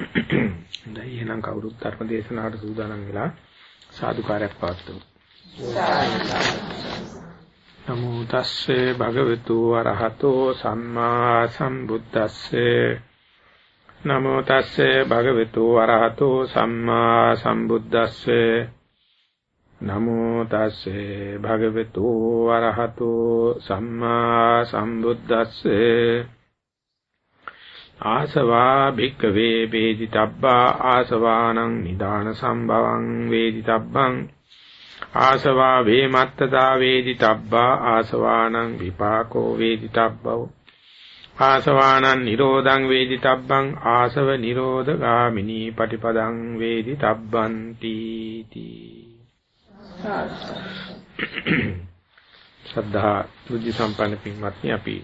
දැන් එහෙනම් කවුරුත් ධර්ම දේශනාවට සූදානම් වෙලා සාදුකාරයක් පවත්වමු. නමෝ තස්සේ භගවතු වරහතෝ සම්මා සම්බුද්දස්සේ. නමෝ තස්සේ භගවතු වරහතෝ සම්මා සම්බුද්දස්සේ. නමෝ තස්සේ භගවතු වරහතෝ සම්මා සම්බුද්දස්සේ. ආසවා භික්කවේ වේදිතබ්බා ආසවානං නිදාන සම්භවං වේදිතබ්බං ආසවා වේමත්තදා වේදිතබ්බා ආසවානං විපාකෝ වේදිතබ්බෝ ආසවානං නිරෝධං වේදිතබ්බං ආසව නිරෝධ ගාමිනී පටිපදං වේදිතබ්බන්ති තී ශ්‍රද්ධා බුද්ධ සම්පන්න පින්වත්නි අපි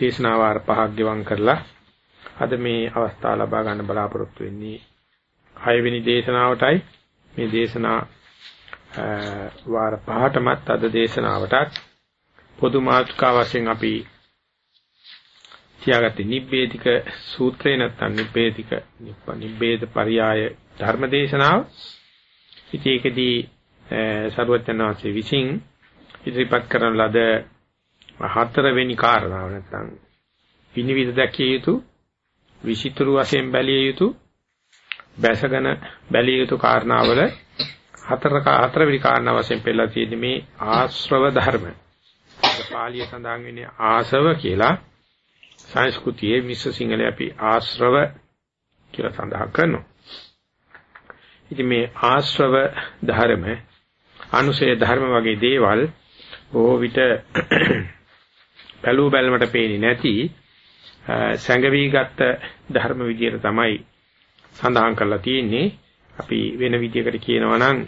දේශනාවාර පහක් ගෙවම් කරලා අද මේ අවස්ථාව ලබා ගන්න බලාපොරොත්තු වෙන්නේ 6 වෙනි දේශනාවටයි මේ දේශනා වාර පහටමත් අද දේශනාවටත් පොදු මාතෘකා වශයෙන් අපි තියාගත්තේ නිබ්බේධික සූත්‍රේ නැත්නම් නිබ්බේධික නිබ්බේධ පරියාය ධර්ම දේශනාව. ඉතින් ඒකදී සරුවචනාංශේ විසින් ඉදිරිපත් කරන ලද හතරවෙනි කාරණාව නැත්නම් විනිවිද දැකිය යුතු විචිතුරු වශයෙන් බැලිය යුතු බැසගෙන බැලිය යුතු කාරණාවල හතර හතරවෙනි කාරණාව වශයෙන් පෙළලා තියෙන්නේ මේ ආශ්‍රව ධර්ම. පාලිය සඳහන් වෙන්නේ ආසව කියලා සංස්කෘතියේ මිශ්‍ර සිංහලේ අපි ආශ්‍රව කියලා සඳහන් කරනවා. ඉතින් මේ ආශ්‍රව ධර්ම අනුසය ධර්ම වගේ දේවල් බොහෝ විට බැලූ බැලමට පේන්නේ නැති සැඟවිගත් ධර්ම විදියට තමයි සඳහන් කරලා තියෙන්නේ. අපි වෙන විදියකට කියනවා නම්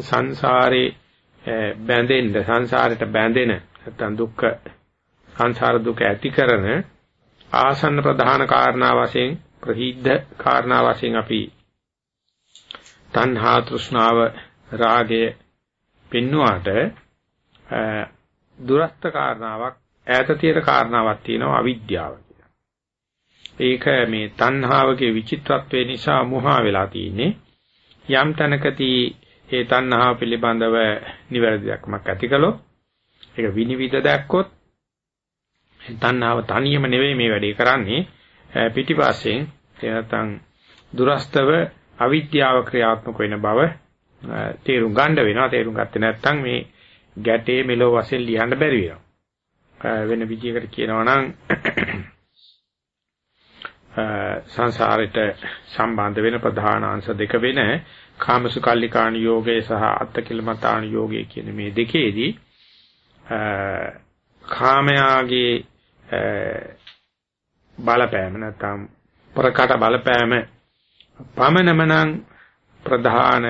සංසාරේ බැඳෙන්න සංසාරයට බැඳෙන නැත්නම් දුක්ඛ සංසාර දුක ඇති කරන ආසන්න ප්‍රධාන කාරණා වශයෙන් ප්‍රහිද්ධ කාරණා වශයෙන් අපි තණ්හා තෘෂ්ණාව රාගය පෙන්වුවාට දුරස්ත කාරණාවක් ඈත තියෙන කාරණාවක් තියෙනවා අවිද්‍යාව කියලා. ඒක මේ තණ්හාවගේ විචිත්‍රත්වය නිසා මුහා වෙලා තියෙන්නේ. යම් තැනකදී ඒ තණ්හාව පිළිබඳව නිවැරදි දැක්මක් ඇති කළොත් ඒක විනිවිද දැක්කොත් තණ්හාව තනියම නෙවෙයි මේ වැඩේ කරන්නේ පිටිපස්සෙන් එනතන් දුරස්තව අවිද්‍යාව ක්‍රියාත්මක වෙන බව තේරුම් ගන්න වෙනවා තේරුම් ගත්තේ නැත්නම් මේ ගැටේ මෙලෝ වශයෙන් ලියන්න බැරි වෙනවා වෙන විදිහකට කියනවා නම් සංසාරයට සම්බන්ධ වෙන ප්‍රධාන අංශ දෙක වෙන කාමසුකල්ලිකාණ යෝගය සහ අත්තකිලමතාණ යෝගය කියන මේ දෙකේදී කාමයාගේ බලපෑම නැත්නම් ප්‍රකට බලපෑම පමණම නම් ප්‍රධාන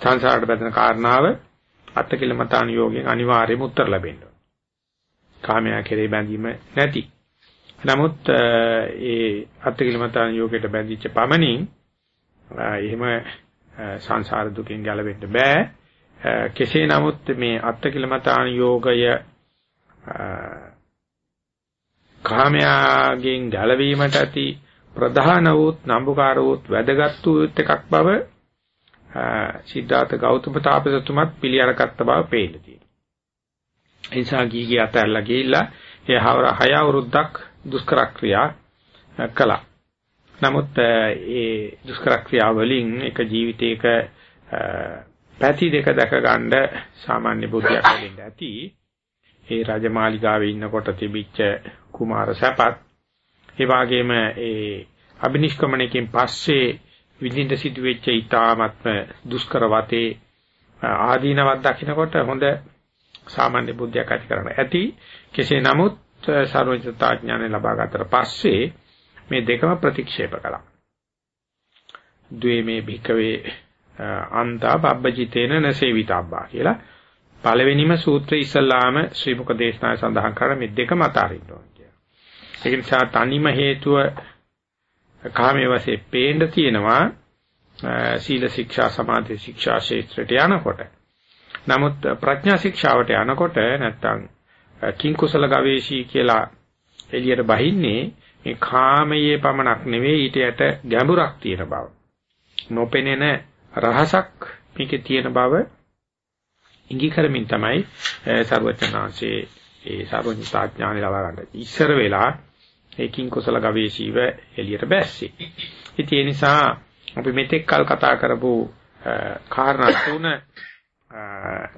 සංසාරට බැඳෙන කාරණාව අත්තකිලමතාණ යෝගයෙන් අනිවාර්යයෙන්ම උත්තර ලැබෙන්න කාමයා කෙරේ බැඳීම නැති. නමුත් ඒ අත්කිලමතාන යෝගයට බැඳිච්ච පමණින් එහෙම සංසාර දුකෙන් ගැලවෙන්න බෑ. කෙසේ නමුත් මේ අත්කිලමතාන යෝගය කාමයාගෙන් ගැලවීමට ඇති ප්‍රධාන වූත් නම්බුකාර වූත් වැදගත් වූත් එකක් බව සිද්ධාර්ථ ගෞතම තාපසතුමත් පිළිඅරගත්ත බව පේන්න ඒ නිසා ගීගේ අතැල්ලා ගිහිල්ලා ඒ හවර 6 අවුරුද්දක් දුෂ්කර ක්‍රියා කළා. නමුත් ඒ දුෂ්කර ක්‍රියා වලින් එක ජීවිතයක පැති දෙක දැක ගන්න සාමාන්‍ය බුද්ධියක් ලැබෙන්න ඇති. ඒ රජමාලිගාවේ ඉන්නකොට තිබිච්ච කුමාර සැපත් ඒ වගේම ඒ අබිනිෂ්ක්‍මණයකින් පස්සේ විඳින්න සිදුවෙච්ච ඊ타ත්ම දුෂ්කර වතේ ආදීනවත් දකින්නකොට හොඳ සාමාන්‍ය බුද්ධියක් ඇති කරන්න ඇති කෙසේ නමුත් සර්වඥතා ඥානය ලබා ගන්නතර පස්සේ මේ දෙකම ප්‍රතික්ෂේප කළා. ද්වේමේ භිකවේ අන්තා බබ්බජිතේන නසේවිතබ්බා කියලා පළවෙනිම සූත්‍රය ඉස්සල්ලාම ශ්‍රී මුක දේශනාවේ සඳහන් කරන මේ දෙකම අතාරින්න ඕන කියලා. ඒ නිසා තනිම හේතුව කාමයේ වශයෙන් පේන්න තියෙනවා සීල ශික්ෂා සමාධි ශික්ෂා ශේත්‍රයට යනකොට. නමුත් ප්‍රඥා ශික්ෂාවට යනකොට නැත්තම් කිං කුසල ගවේෂී කියලා එළියට බහින්නේ මේ කාමයේ පමණක් නෙවෙයි ඊට යට ගැඹුරක් තියෙන බව. නොපෙනෙන රහසක් මේකේ තියෙන බව ඉඟි කරමින් තමයි සර්වචනාංශයේ ඒ සර්වඥතා ඥානය ලබා ගන්න. ඉස්සර වෙලා ඒකින් කුසල ගවේෂීව එළියට බැස්සේ. ඉතින් ඒ නිසා අපි මෙතෙක් කල් කතා කරපු කාරණා තුන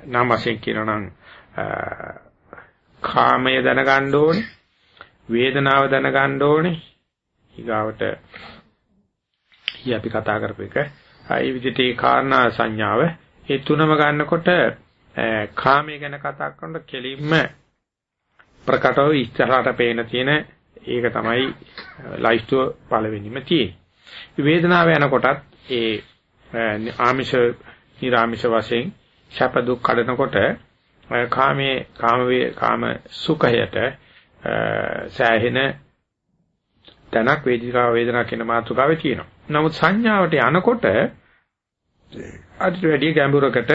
නම් වශයෙන් කියනනම් කාමය දැනගන්න ඕනේ වේදනාව දැනගන්න ඕනේ. ඊගාවට ඊ අපි කතා කරපු එක. ඒ විදිහට ඒ කාරණා සංඥාව ඒ තුනම ගන්නකොට කාමය ගැන කතා කරනකොට කෙලින්ම ප්‍රකටව ඉස්සරහට පේන තියෙන ඒක තමයි ලයිස්තුව පළවෙනිම තියෙන්නේ. වේදනාව යනකොටත් ඒ ආමිෂ නිර්ආමිෂ වශයෙන් ශප දුක් කඩනකොට කාමයේ කාම වේ කාම සුඛයට සෑහෙන තනක් වේදිකා වේදනා කියන මාතෘකාවේ තියෙනවා. නමුත් සංඥාවට යනකොට අදිට වැඩි ගැඹුරකට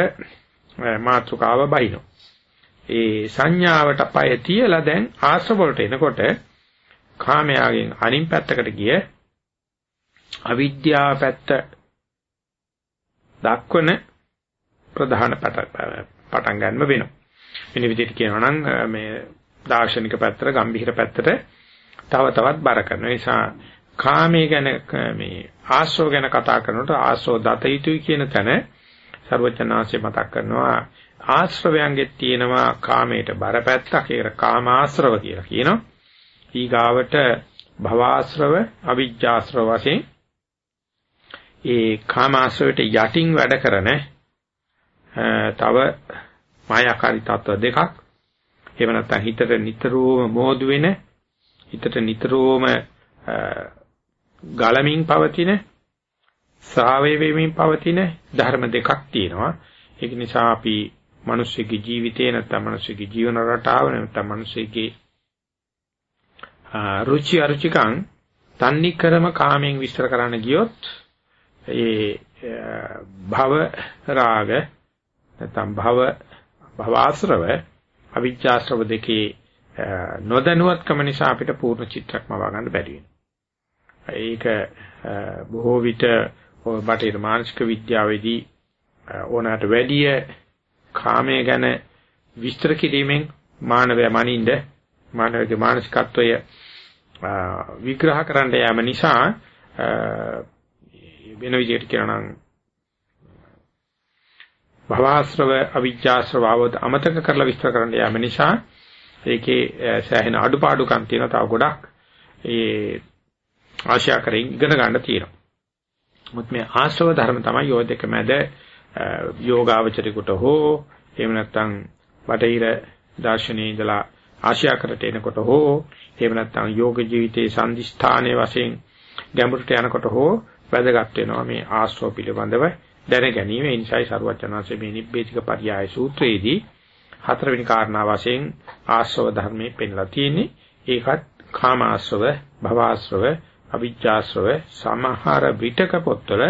මාතෘකාව බහිනවා. ඒ සංඥාවට පය තියලා දැන් ආශ්‍රව වලට එනකොට කාමයාගෙන් අනින් පැත්තකට ගිය අවිද්‍යාව පැත්ත දක්වන ප්‍රධාන පටන් ගන්න වෙනවා. වෙන විදිහට කියනවා නම් මේ දාර්ශනික පැත්තට, ගම්භීර පැත්තට තව තවත් බර කරනවා. ඒ නිසා කාමයේ ගැන මේ ආශ්‍රව ගැන කතා කරනකොට ආශ්‍රව දත යුතුයි කියන තැන ਸਰවචනාංශය මතක් කරනවා ආශ්‍රවයන්ගෙත් තියෙනවා කාමයට බරපැත්තක් ඒකට කාමාශ්‍රව කියලා කියනවා. ඊගාවට භවආශ්‍රව, අවිජ්ජාශ්‍රව වශයෙන් ඒ කාමාශ්‍රවයට යටින් වැඩ කරන තව මායාකාරී තත්ත්ව දෙකක්. එහෙම නැත්නම් හිතට නිතරම මෝදු වෙන හිතට නිතරම ගලමින් පවතින සාවේ වෙමින් පවතින ධර්ම දෙකක් තියෙනවා. ඒක නිසා අපි මිනිස්සුගේ ජීවිතේ නැත්නම් මිනිස්සුගේ ජීවන රටාව නැත්නම් මිනිස්සුගේ රුචි අරුචිකං තන්නි ක්‍රම කාමෙන් විස්තර කරන්න ගියොත් ඒ භව රාග නැත්නම් භව භවාශ්‍රව අවිජ්ජාශ්‍රව දෙකේ නොදැනුවත්කම නිසා අපිට පූර්ණ චිත්‍රයක් මවා ගන්න බැරි ඒක බොහෝ විට බටහිර මානසික විද්‍යාවේදී ඕනෑමට වැඩිය කාමයේ ගැන විස්තර කිරීමෙන් මානවය මනින්ද මානවයේ මානසිකත්වය විග්‍රහ කරන්න යාම නිසා වෙන විදිහට කියනවා නම් භවආශ්‍රව අවිජ්ජාශ්‍රව අවද අමතක කරලා විස්තර කරන්න යාම නිසා ඒකේ සෑහෙන අඩුපාඩුකම් තියෙනවා තව ගොඩක් ඒ ආශා කරමින් ඉගෙන ගන්න තියෙනවා. මුත් මේ ආශ්‍රව ධර්ම තමයි යෝධ දෙක මැද යෝගාවචරිකට හෝ එහෙම නැත්නම් බටහිර දාර්ශනික ඉඳලා ආශා කරට එනකොට හෝ එහෙම නැත්නම් යෝග ජීවිතයේ සම්දිස්ථානයේ වශයෙන් ගැඹුරට යනකොට හෝ වැදගත් වෙනවා මේ ආශ්‍රව පිළිබඳව දැන ගැනීම ඒ නිසායි සරුවචනාංශයේ මේ නිබ්බේධික පරියාය සූත්‍රයේදී හතරවෙනි කාරණා වශයෙන් ආශ්‍රව ධර්මයේ පෙන්ලා තියෙන්නේ. ඒකත් කාම ආශ්‍රව භව ආශ්‍රව අවිජ්ජාශ්‍රව සමහර විතක පොත්වල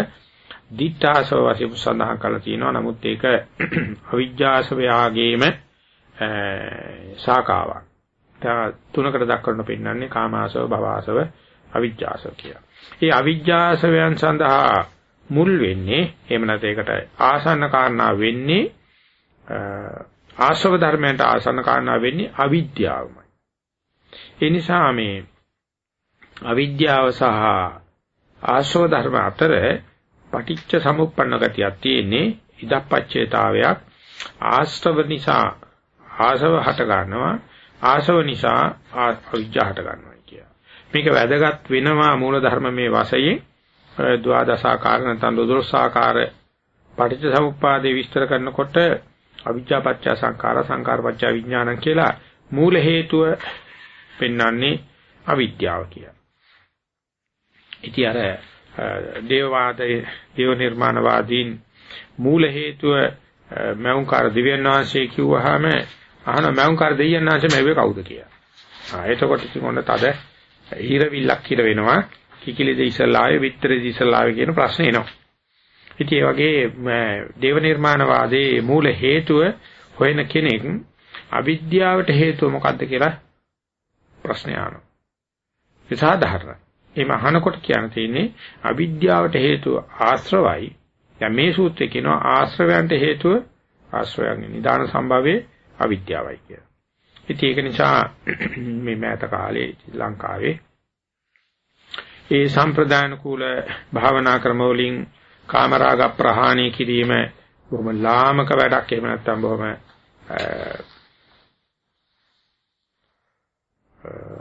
දිඨාශ්‍රව වශයෙන් සඳහන් කරලා තියෙනවා. නමුත් ඒක අවිජ්ජාශ්‍රවයාගේම ශාඛාවක් තුනකට දක්වන්න පෙන්නන්නේ කාමාශ්‍රව භවආශ්‍රව අවිජ්ජාශ්‍රව කියලා. මේ අවිජ්ජාශ්‍රවයන් සඳහා මුල් වෙන්නේ එහෙම නැත්නම් ඒකට ආසන්න කාරණා වෙන්නේ ආශ්‍රව ධර්මයන්ට ආසන්න කාරණා වෙන්නේ අවිද්‍යාවමයි. ඒ නිසා මේ අවිද්‍යාව සහ ආශ්‍රව ධර්ම අතර පටිච්ච සමුප්පන්න ගතියක් තියෙන්නේ ඉදප්පච්චේතාවයක් ආශ්‍රව නිසා ආශව හට ගන්නවා ආශව නිසා අවිද්‍යාව හට ගන්නවා කිය. මේක වැදගත් වෙනවා මූල ධර්ම මේ වශයෙන් ද්වාදසාකාර නැත්නම් දොදොස්සාකාර පටිච්චසමුප්පාදේ විස්තර කරනකොට අවිජ්ජා පත්‍ය සංඛාර සංඛාර පත්‍ය විඥාන කියලා මූල හේතුව පෙන්වන්නේ අවිද්‍යාව කියලා. ඉතින් අර දේවවාදයේ දේව නිර්මාණවාදීන් මූල හේතුව මෞංකාර දිව්‍යන් වහන්සේ කිව්වහම අහන මෞංකාර දෙවියන් වහන්සේ මේවේ කවුද කියලා. ආ එතකොට ඉතින් ඔන්න තද හිරවිල්ලක් හිර වෙනවා. කිකිලිද ඉස්සලාවේ විතරද ඉස්සලාවේ කියන ප්‍රශ්නේ එනවා. ඉතින් ඒ වගේ දේව නිර්මාණවාදයේ මූල හේතුව හොයන කෙනෙක් අවිද්‍යාවට හේතුව මොකද්ද කියලා ප්‍රශ්නය අහනවා. ඒ සාධාරණයි. එහෙම අහනකොට කියන්න තියෙන්නේ අවිද්‍යාවට හේතුව ආශ්‍රවයි. දැන් මේ සූත්‍රයේ කියනවා ආශ්‍රවයන්ට හේතුව ආශ්‍රවයන්ගේ නිදාන සම්භවයේ අවිද්‍යාවයි කියලා. ඉතින් ඒක නිසා මේ මෑත කාලේ ලංකාවේ ඒ සම්ප්‍රදාන කූල භාවනා ක්‍රම වලින් කාමරාග ප්‍රහාණය කිරීම බොහොම ලාමක වැඩක් එහෙම නැත්නම් බොහොම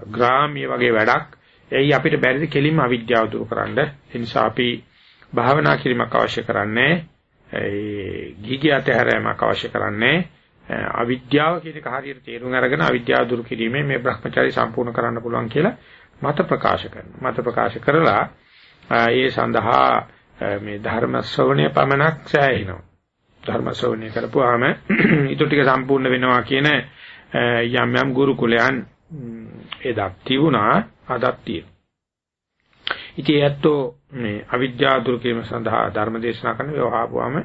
ග්‍රාම්‍ය වගේ වැඩක්. එයි අපිට බැරිද කෙලින්ම අවිද්‍යාව දුරු කරන්න. ඒ නිසා අපි භාවනා කිරීමක් අවශ්‍ය කරන්නේ. ඒ ගිගියට හැරෑමක් අවශ්‍ය කරන්නේ. අවිද්‍යාව කියන එක හරියට තේරුම් අරගෙන අවිද්‍යාව දුරු කිරීමේ මේ Brahmachari සම්පූර්ණ කරන්න පුළුවන් කියලා මත ප්‍රකාශ කරනවා. මත ප්‍රකාශ කරලා ඒ සඳහා මේ ධර්ම ශ්‍රවණය පමණක් සෑහෙනවා. ධර්ම ශ්‍රවණය කරපුවාම ඊට ටික සම්පූර්ණ වෙනවා කියන යම් යම් ගුරුකුලයන් එදා තිබුණා අදත් තියෙනවා. ඉතින් ඇත්තෝ මේ අවිද්‍යාව දුරු කිරීම සඳහා ධර්ම දේශනා කරන ව්‍යවහාරුවම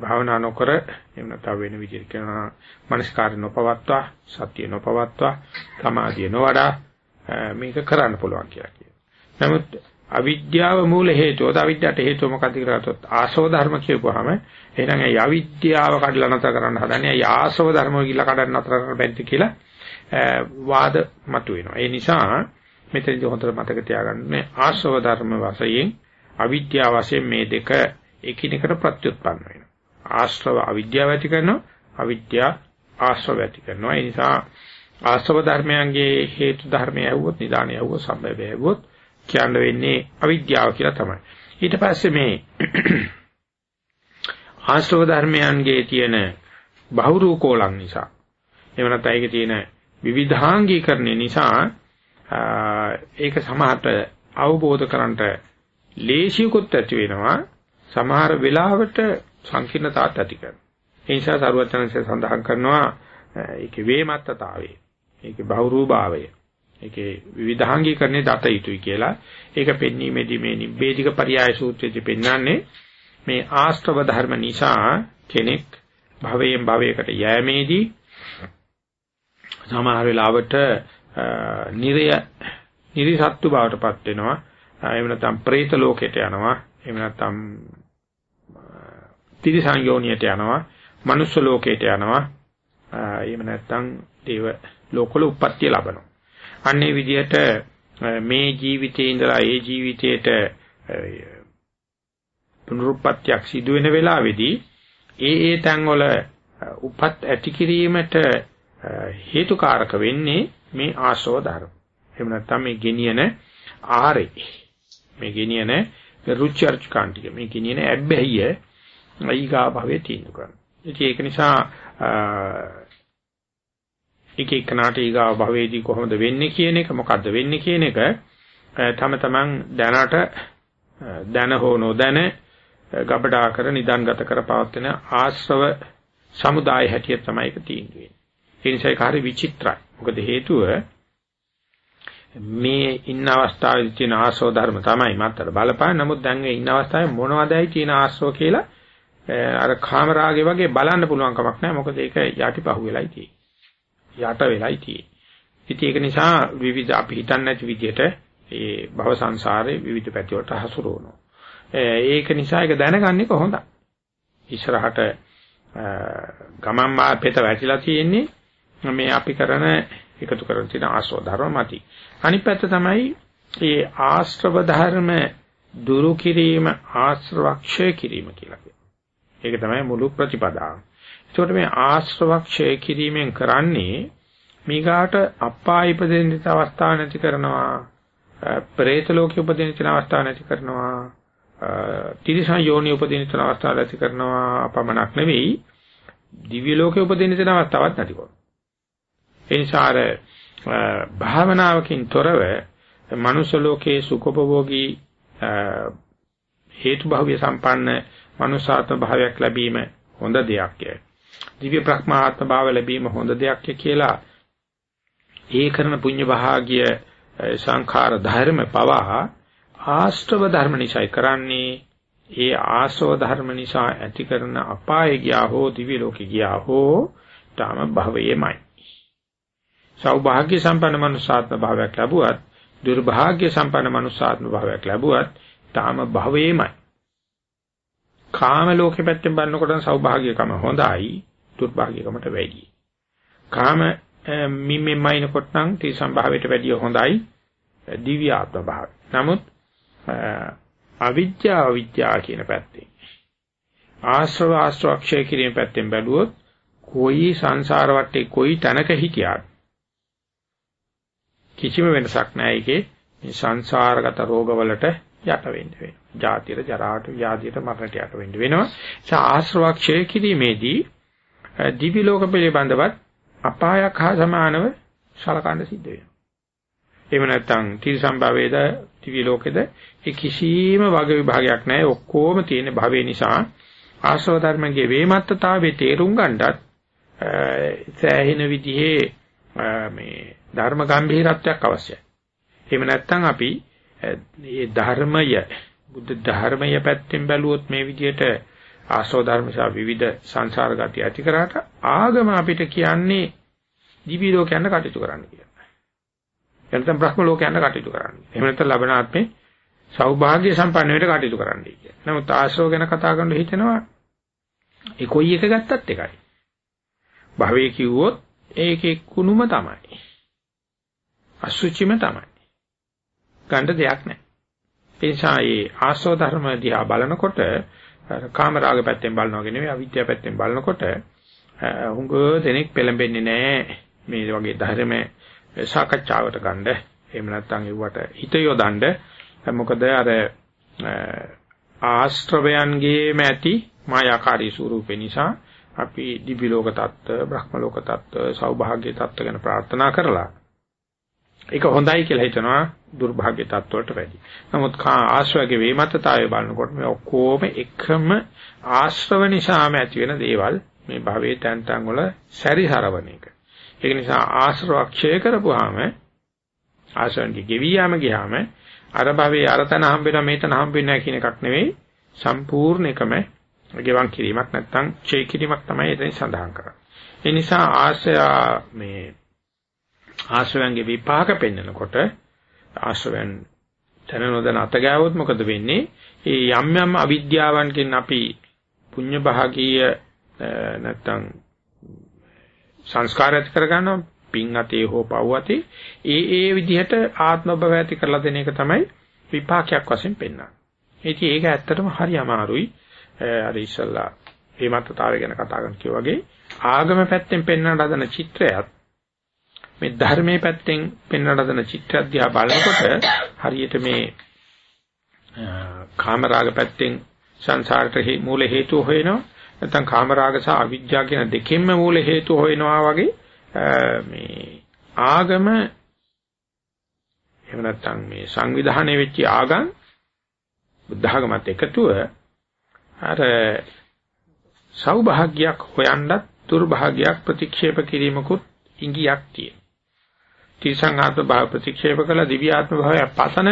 භාවනා නොකර එහෙම නැත්නම් වෙන විදිහට කරනවා මනස්කාර නොපවත්වා සතිය නොපවත්වා සමාධිය නොවඩා මේක කරන්න පුළුවන් කියලා කියනවා. නමුත් අවිද්‍යාව මූල හේතුව අවිද්‍යාවට හේතුව මොකක්ද කියලා ගත්තොත් ආශව ධර්ම කියපුවාම එහෙනම් ඒ අවිද්‍යාව කඩලා නැතර කරන්න හදන්නේ ඒ ආශව ධර්ම කියලා කඩන්න නැතර කරන්න බැරිද කියලා වාද මතුවෙනවා. ඒ නිසා මෙතනදී හොඳට මතක තියාගන්න ආශව ධර්ම වශයෙන් අවිද්‍යාව වශයෙන් මේ දෙක එකිනෙකට ප්‍රත්‍යুৎපන්න වෙනවා. ආශ්‍රව අවිද්‍යාව ඇති කරනවා අවිද්‍යාව ආශ්‍රව ඇති කරනවා. ඒ නිසා ආශ්‍රව ධර්මයන්ගේ හේතු ධර්මය ඇවුවොත් නිදාණය ඇවුවොත් සම්බය ඇවුවොත් කියන්න වෙන්නේ අවිද්‍යාව කියලා තමයි. ඊට පස්සේ මේ ආශ්‍රව ධර්මයන්ගේ තියෙන බහුරූකෝලං නිසා එහෙම නැත්නම් ඒකේ තියෙන විවිධාංගීකරණය නිසා ඒක සමහරට අවබෝධ කරන්නට ලේසියකුත් ඇති වෙනවා සමහර වෙලාවට සංකීර්ණතාවත් ඇති කරනවා. ඒ නිසා සරුවචනන්සේ සඳහන් කරනවා ඒකේ වේමත්තතාවය, ඒකේ බහුරූභාවය, ඒකේ විවිධාංගීකරණය දත යුතුයි කියලා. ඒක පෙන්වීමේදී මේ නිබ්බේධික පරියාය සූත්‍රයේදී පෙන්වන්නේ මේ ආස්ත්‍රව ධර්ම නිසා කෙනෙක් භවයෙන් භවයකට යෑමේදී සමහර වෙලාවට නිරය නිරිසත්තු බවටපත් වෙනවා. එහෙම නැත්නම් പ്രേත ලෝකයට යනවා. එහෙම නැත්නම් තිරිසංයෝනියට යනවා. මනුස්ස ලෝකයට යනවා. එහෙම නැත්නම් දේව ලෝකවල උප්පත්තිය ලබනවා. අන්නේ විදිහට මේ ජීවිතේ ඉඳලා ඒ ජීවිතයට පුනරුත්පත්තියක් සිදු වෙන වෙලාවේදී ඒ ඒ තැන්වල උපත් ඇති කිරීමට හේතුකාරක වෙන්නේ මේ ආශෝ ධර්ම. එහෙම නැත්නම් මේ ගෙනියන ආහාරය. මේ ගෙනියන රුචර්ච් කාන්ටික මේ ගෙනියන ඇබ්බැහිය ඊගා භවයේ තියෙන කරනවා. ඒක නිසා එක එකනාට ඊගා භවයේදී කොහොමද වෙන්නේ කියන එක මොකද්ද වෙන්නේ කියන එක තම තමන් දැනට දැන හෝ නොදැන ගබඩා කර නිදන්ගත කර පවත්වන ආශ්‍රව සමුදාය හැටියට තමයි ඒක තියෙන්නේ. ඒ නිසා ඒක හරි විචිත්‍රයි. මොකද හේතුව මේ ඉන්න අවස්ථාවේදී තියෙන ආශ්‍රව ධර්ම තමයි මත්තර බලපාන. නමුත් දැන් මේ ඉන්න අවස්ථාවේ මොනවදයි තියෙන ආශ්‍රව කියලා අර කාමරාගේ වගේ බලන්න පුළුවන් කමක් නැහැ. මොකද ඒක යටිපහුව වෙලයි තියෙන්නේ. යට වෙලයි තියෙන්නේ. ඉතින් ඒක නිසා විවිධ අපි හිතන්නේ නැති විදිහට ඒ භව සංසාරේ විවිධ පැති වලට හසුරවනවා. ඒක නිසා ඒක දැනගන්නේ කොහොමද? ඉස්සරහට ගමන් මාර්ගයට වැටිලා තියෙන්නේ මේ අපි කරන එකතු කරන තියෙන ආශ්‍රව ධර්ම මතයි. අනිත් පැත්ත තමයි මේ ආශ්‍රව ධර්ම දුරු කිරීම ආශ්‍රවක්ෂය කිරීම කියලා කියනවා. ඒක තමයි මුළු ප්‍රතිපදාව. ඒකට මේ ආශ්‍රවක්ෂය කිරීමෙන් කරන්නේ මේකට අපාය ඉපදෙන්න අවස්ථාව නැති කරනවා. പ്രേත ලෝකෙ උපදින තියෙන අවස්ථාව නැති කරනවා. තිරිසන් යෝනි උපදින තියෙන අවස්ථාව නැති කරනවා. අපමණක් නෙවෙයි දිව්‍ය ලෝකෙ උපදින තියෙන අවස්ථාවක් නැති කරනවා. ඒ නිසා අර භාවනාවකින් තොරව මනුෂ්‍ය ලෝකයේ සුඛෝපභෝගී හේතු භාව්‍ය සම්පන්න මනුෂ්‍යාත්ම භාවයක් ලැබීම හොඳ දෙයක්ය. දිව්‍ය ප්‍රඥාත්ම භාව ලැබීම හොඳ දෙයක්ය කියලා ඒ කරන පුණ්‍ය භාග්‍ය සංඛාර ධර්ම පවා ආශ්‍රව ධර්ම නිසායි කරන්නේ ඒ ආශ්‍රව ධර්ම නිසා ඇති කරන අපාය ගියා හෝ දිව්‍ය ලෝකෙ ගියා හෝ තම භවයේමයි සෞභාග්‍ය සම්පන්න මනුෂ්‍යාත්ම භාවයක් ලැබුවත් දුර්භාග්‍ය සම්පන්න මනුස්සාත්ම භාවයක් ලැබුවත් තාම භවයේමයි. කාම ලෝකෙ පැත්තෙන් බලනකොට සෞභාග්‍යකම හොඳයි දුර්භාග්‍යකමට වැඩි. කාම මිමෙමයිනකොට නම් තී සම්භාවයට වැඩිය හොඳයි දිව්‍ය ආත්ම භාවය. නමුත් අවිද්‍යාව විද්‍යාව කියන පැත්තෙන් ආශ්‍රව ආශ්‍රවක්ෂය කිරීම පැත්තෙන් බැලුවොත් කොයි සංසාර වටේ කොයි තැනක හිටියත් කිසිම වෙනසක් නැහැ ඒකේ මේ සංසාරගත රෝගවලට යට වෙන්න වෙනවා. ජාතියට ජරාට ව්‍යාධියට මරණට යට වෙන්න වෙනවා. ඒ ආශ්‍රවක්ෂය කිරීමේදී දිවි ලෝක පිළිබඳවත් අපායක් හා සමානව සලකන්න සිද්ධ වෙනවා. එහෙම නැත්නම් තිරසම්භවයේද දිවි ලෝකෙද ඒ කිසිම වග විභාගයක් නැහැ. ඔක්කොම තියෙන භවය නිසා ආශ්‍රව ධර්මයේ වේමත්තතාවයේ තේරුම් ගන්නත් සෑහෙන විදිහේ මේ ධර්ම ගැඹීරත්වයක් අවශ්‍යයි. එහෙම නැත්නම් අපි මේ ධර්මය බුද්ධ ධර්මය පැත්තෙන් බැලුවොත් මේ විදිහට ආශ්‍රව ධර්ම සහ විවිධ සංසාර ගති ඇති කරාට ආගම අපිට කියන්නේ දිවි ලෝකයන්ට කටයුතු කරන්න කියලා. එතන බ්‍රහ්ම ලෝකයන්ට කටයුතු කරන්න. එහෙම නැත්නම් ලබන ආත්මේ සෞභාග්‍ය සම්පන්න වෙන්න කටයුතු කරන්නයි කියන්නේ. නමුත් ආශ්‍රව ගැන කතා කරනකොට හිතෙනවා ඒ කොයි එක ගත්තත් එකයි. භවයේ කිව්වොත් ඒකේ කුණුම තමයි. අසුචිම තමයි. ගන්න දෙයක් නැහැ. ඒසායේ ආශ්‍රව ධර්ම දිහා බලනකොට කාම රාග පැත්තෙන් බලනවා වගේ නෙවෙයි අවිද්‍යාව පැත්තෙන් බලනකොට හුඟ දෙනෙක් පෙළඹෙන්නේ නැහැ මේ වගේ ධර්ම සාකච්ඡාවට ගන්න. එහෙම නැත්නම් ඒවට හිත යොදන්න. මොකද අර ආශ්‍රවයන්ගේම ඇති මායාකාරී ස්වරූපේ නිසා අපි දිවි ලෝක தত্ত্ব, බ්‍රහ්ම ලෝක தত্ত্ব, සෞභාග්‍ය தত্ত্ব ගැන ප්‍රාර්ථනා කරලා ඒක හොඳයි කියලා හිතනවා දුර්භාග්‍ය තත්ත්වයට වැඩි. නමුත් ආශ්‍රවගේ වේමතතාවය බලනකොට මේ ඔක්කොම එකම ආශ්‍රව නිසාම ඇති වෙන දේවල් මේ භවයේ තැන් තැන් වල සැරිසරවන එක. ඒක නිසා ආශ්‍රව ක්ෂය කරපුවාම ආශ්‍රවන්ගේ ගෙවි යාම ගියාම අර භවයේ අරතන හම්බෙනවා මේතන හම්බෙන්නේ නැහැ කියන එකක් නෙවෙයි සම්පූර්ණ එකම ගෙවන් කිරීමක් නැත්නම් ක්ෂය කිරීමක් තමයි එතන සඳහන් කරන්නේ. ඒ නිසා ආශ්‍රය මේ ආශ්‍රයන්ගේ විපාක පෙන්නකොට ආශ්‍රයන් තන නොදැන අත ගෑවොත් මොකද වෙන්නේ? ඒ යම් යම් අවිද්‍යාවන්ගෙන් අපි පුඤ්ඤ භාගීය නැත්නම් සංස්කාරයත් කරගන්නවා පින් අතේ හෝ පව් අතේ ඒ ඒ විදිහට ආත්ම භව ඇති කරලා දෙන එක තමයි විපාකයක් වශයෙන් පෙන්වන්නේ. ඉතින් ඒක ඇත්තටම හරි අමාරුයි. අර ඉස්සල්ලා හේමත්තතාවය ගැන කතා කරන කිය වගේ ආගම පැත්තෙන් පෙන්වන ලදන චිත්‍රයත් මේ ධර්මයේ පැත්තෙන් පෙන්වන ලදන චිත්‍රය දිහා බලනකොට හරියට මේ කාමරාග පැත්තෙන් සංසාරට මූල හේතු හොයනවා නැත්නම් කාමරාග සහ අවිජ්ජා කියන දෙකෙන්ම මූල හේතු හොයනවා වගේ මේ ආගම එහෙම නැත්නම් මේ සංවිධානය වෙච්ච ආගම් බුද්ධ ආගමත් එකතුව අර සෞභාග්‍යයක් හොයන්නත් දුර්භාග්‍යයක් ප්‍රතික්ෂේප කිරීමකුත් ඉඟියක් තියෙනවා. තිසංඝාත භාව ප්‍රතික්ෂේප කළ දිව්‍යාත්ම භාවය පතන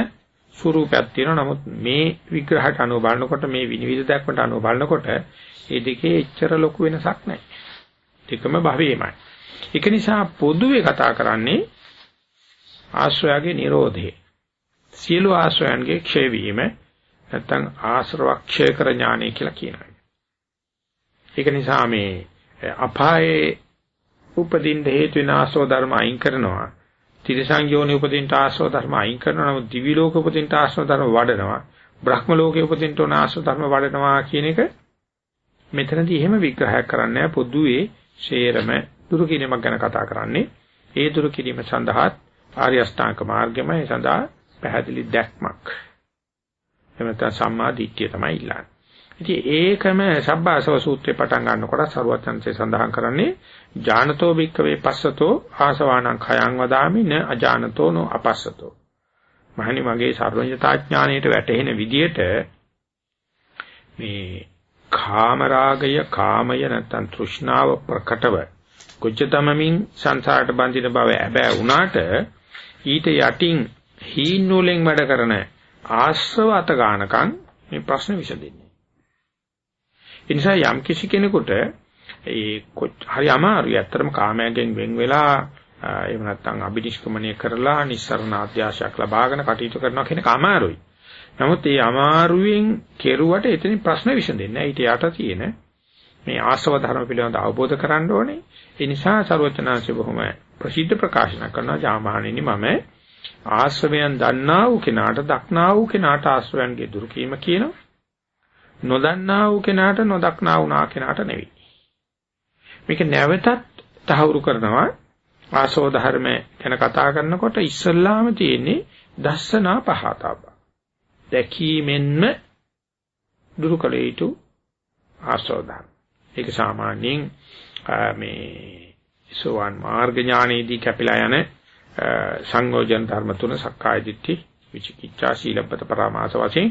ස්වරූපයක් තියෙනවා. නමුත් මේ විග්‍රහයට අනුව බලනකොට මේ විනිවිද දක්වන්නට අනුව බලනකොට මේ දෙකේ එච්චර ලොකු වෙනසක් නැහැ. දෙකම භවයේමයි. ඒක නිසා පොදුවේ කතා කරන්නේ ආශ්‍රයගේ Nirodhe. සියලු ආශ්‍රයන්ගේ ක්ෂය වීම නැත්නම් ආශ්‍රවක්ෂය කර ඥානය කියලා කියනවා. ඒක නිසා මේ අපායේ උපදින්න හේතු වෙන ආශ්‍රව ධර්ම අයින් කරනවා. ත්‍රිසංයෝනි උපදින්න ආශ්‍රව ධර්ම අයින් කරනවා. නමුත් දිවි ලෝක උපදින්න ආශ්‍රව ධර්ම වඩනවා. බ්‍රහ්ම ලෝකේ උපදින්න ඕන ආශ්‍රව ධර්ම වඩනවා කියන එක මෙතනදී එහෙම විග්‍රහයක් කරන්නේ පොදුවේ ෂේරම දුරු කිරීමක් ගැන කතා කරන්නේ. ඒ දුරු කිරීම සඳහා ආර්ය අෂ්ටාංග මාර්ගයමයි සඳහා පැහැදිලි දැක්මක්. එහෙම නැත්නම් සම්මා දිට්ඨිය තමයි ඉල්ලන්නේ. ඉතින් ඒකම සබ්බාසව සූත්‍රේ පටන් ගන්නකොට සරුවචන්සේ සඳහන් කරන්නේ ඥානතෝ භික්කවේ පස්සතෝ ආසවාණං khයං වදාමි න අජානතෝ නො අපස්සතෝ. මහණි මගේ සර්වඥතා ඥාණයට වැටහෙන විදියට මේ කාමරාගය කාමය නැත්නම් තෘෂ්ණාව ප්‍රකටව කුජතමමින් සංසාරට බඳින බව ඇබෑ වුණාට ඊට යටින් හීන් නූලෙන් වැඩ කරන ආශ්‍රව අත ගන්නකම් මේ ප්‍රශ්න විසඳෙන්නේ. ඒ නිසා යම් කිසි කෙනෙකුට ඒ හරි අමාරුයි. ඇත්තටම කාමයෙන් වෙන් වෙලා එහෙම නැත්නම් අභිනිෂ්ක්‍මණය කරලා නිස්සරණ අධ්‍යාශයක් ලබාගෙන කටයුතු කරනවා කියන එක අමාරුයි. නමුත් මේ අමාරුවෙන් කෙරුවට එතනින් ප්‍රශ්න විසඳෙන්නේ නැහැ. ඊට යට තියෙන මේ ආශ්‍රව ධර්ම පිළිබඳව අවබෝධ කරගන්න ඕනේ. ඒ නිසා ਸਰවචනාංශ බොහොම ප්‍රසිද්ධ ප්‍රකාශන කරනවා ජාමහණෙනි මම ආශ්‍රවයන් දන්නා වූ කෙනාට දක්නා වූ කෙනාට ආශ්‍රවයන්ගේ දුරු කීම කියනවා. නොදන්නා වූ කෙනාට නොදක්නා වුණා කෙනාට නෙවෙයි. මේක නැවතත් තහවුරු කරනවා ආසෝ ධර්ම ගැන කතා කරනකොට ඉස්සල්ලාම තියෙන්නේ දස්සනා පහතබ්බ. දැකීමෙන්ම දුරු කළ යුතු ආසෝ ධර්ම. ඒක සාමාන්‍යයෙන් මේ සෝවන් මාර්ග ඥානයේදී කැපිලා යන සංයෝජන ධර්ම තුන සක්කාය දිට්ඨි විචිකිච්ඡා සීලබ්බත පරාමාස වශයෙන්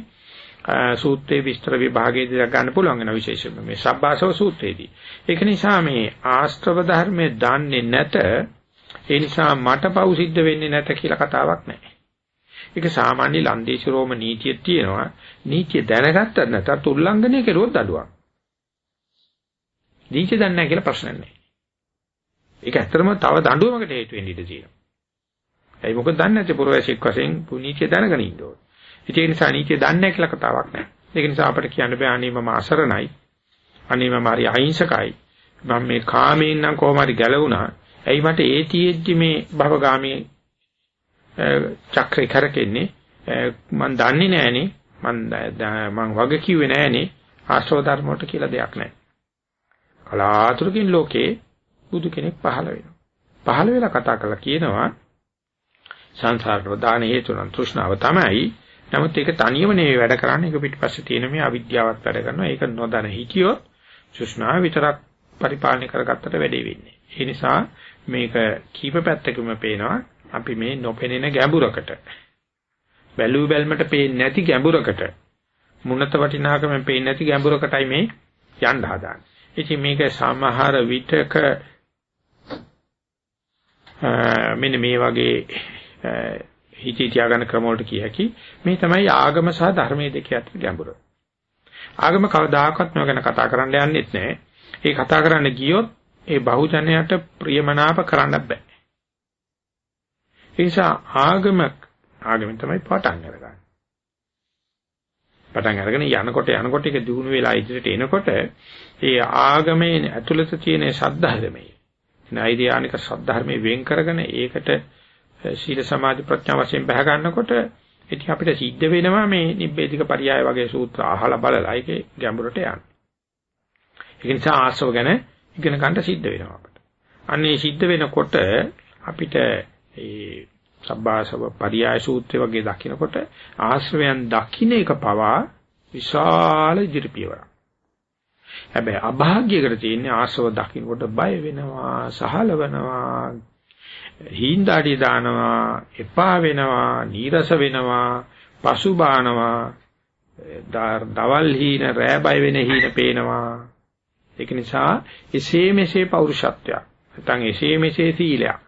සූත්‍රයේ විස්තර විභාගයේදී ගන්න පුළුවන් වෙන විශේෂයෙන්ම මේ සබ්බාසව සූත්‍රයේදී. ඒක නිසා මේ ආස්ත්‍රව ධර්මයේ දන්නේ නැත ඒ නිසා මට පව් සිද්ධ වෙන්නේ නැත කියලා කතාවක් නැහැ. ඒක සාමාන්‍ය ලන්දේසි රෝම නීතියක් තියෙනවා. නීතිය දැනගත්තත් නැතත් උල්ලංඝනය කරුවොත් අඩුවක්. නීතිය දන්නේ නැහැ කියලා ප්‍රශ්නයක් නැහැ. ඒක ඇත්තටම තව දඬුවමකට හේතු වෙන්න ඉඩ තියෙනවා. ඒ මොකද දන්නේ නැති පුරවැසියෙක් වශයෙන් නීතිය දැනගෙන ඉන්න ඕනේ. ඒ නිසා නීතිය දන්නේ නැහැ කියලා කතාවක් නැහැ. ඒක නිසා අපිට කියන්න බෑ අනේ මම අසරණයි. අනේ මම හරි අහිංසකයි. මම මේ කාමයෙන් නම් කොහොම හරි ගැලවුණා. ඇයි මට ඒ තියෙද්දි මේ භවගාමී චක්‍රේ කරකෙන්නේ මන් දන්නේ නෑනේ මන් මං වගේ කිව්වේ නෑනේ ආශ්‍රව ධර්ම වලට කියලා දෙයක් නෑ කලාතුරකින් ලෝකේ බුදු කෙනෙක් පහළ වෙනවා පහළ වෙලා කතා කරලා කියනවා සංසාර ප්‍රදාන හේතු නම් තෘෂ්ණාව තමයි නමුත් ඒක තනියම නෙවෙයි වැඩ කරන්නේ. ඒක පිටිපස්සේ තියෙන මේ අවිද්‍යාවත් වැඩ කරනවා. ඒක නොදැන හිටියොත් තෘෂ්ණාව විතරක් පරිපාලනය කරගත්තට වැඩේ වෙන්නේ. ඒ නිසා මේක කීප පැත්තකම පේනවා. අපි මේ නොපෙනෙන ගැඹුරකට බැලු බැල්මට පේන්නේ නැති ගැඹුරකට මුණත වටිනාකම පේන්නේ නැති ගැඹුරකටයි මේ යන්න හදාන්නේ. ඉතින් මේක සමහර විටක මෙන්න මේ වගේ හිතේ තියාගන්න ක්‍රම වලට කිය හැකි මේ තමයි ආගම සහ ධර්මයේ දෙක අතර ගැඹුර. ආගම කවදාකවත් මේක ගැන කතා කරන්න යන්නෙත් නැහැ. ඒ කතා කරන්න ගියොත් ඒ බහුජනයට ප්‍රියමනාප කරන්න බෑ. ඒ නිසා ආගම ආගමෙන් තමයි පටන් අරගන්නේ. පටන් අරගෙන යනකොට යනකොට ඒක දිනු වෙලා ඉදිරියට එනකොට ඒ ආගමේ ඇතුළත තියෙන ශද්ධර්මයේ නෛර්යානික ශද්ධර්මයේ වෙන් කරගෙන ඒකට සීල සමාධි ප්‍රඥා වශයෙන් බහ ගන්නකොට ඉතින් අපිට සිද්ධ වෙනවා මේ නිබ්බේධික පරියාය වගේ සූත්‍ර අහලා බලලා ඒකේ ගැඹුරට යන්න. ඒක නිසා ආසව ගැන ඉගෙන ගන්න සිද්ධ වෙනවා අපිට. අන්නේ සිද්ධ වෙනකොට අපිට ඒ සබ්බාසව පරියාය සූත්‍රය වගේ දකිනකොට ආශ්‍රවයන් දකින්න එක පවා විශාල ඉදිරිපියවරක්. හැබැයි අභාග්‍යයකට තියෙන්නේ ආශ්‍රව දකින්නකොට බය වෙනවා, සහලවනවා, හීන්දාඩි දානවා, එපා වෙනවා, නීරස වෙනවා, පසුබානවා, දවල් හීන රෑ බය වෙන හීන පේනවා ඒක නිසා එසේ මෙසේ පෞරුෂත්වයක් නැත්නම් එසේ මෙසේ සීලයක්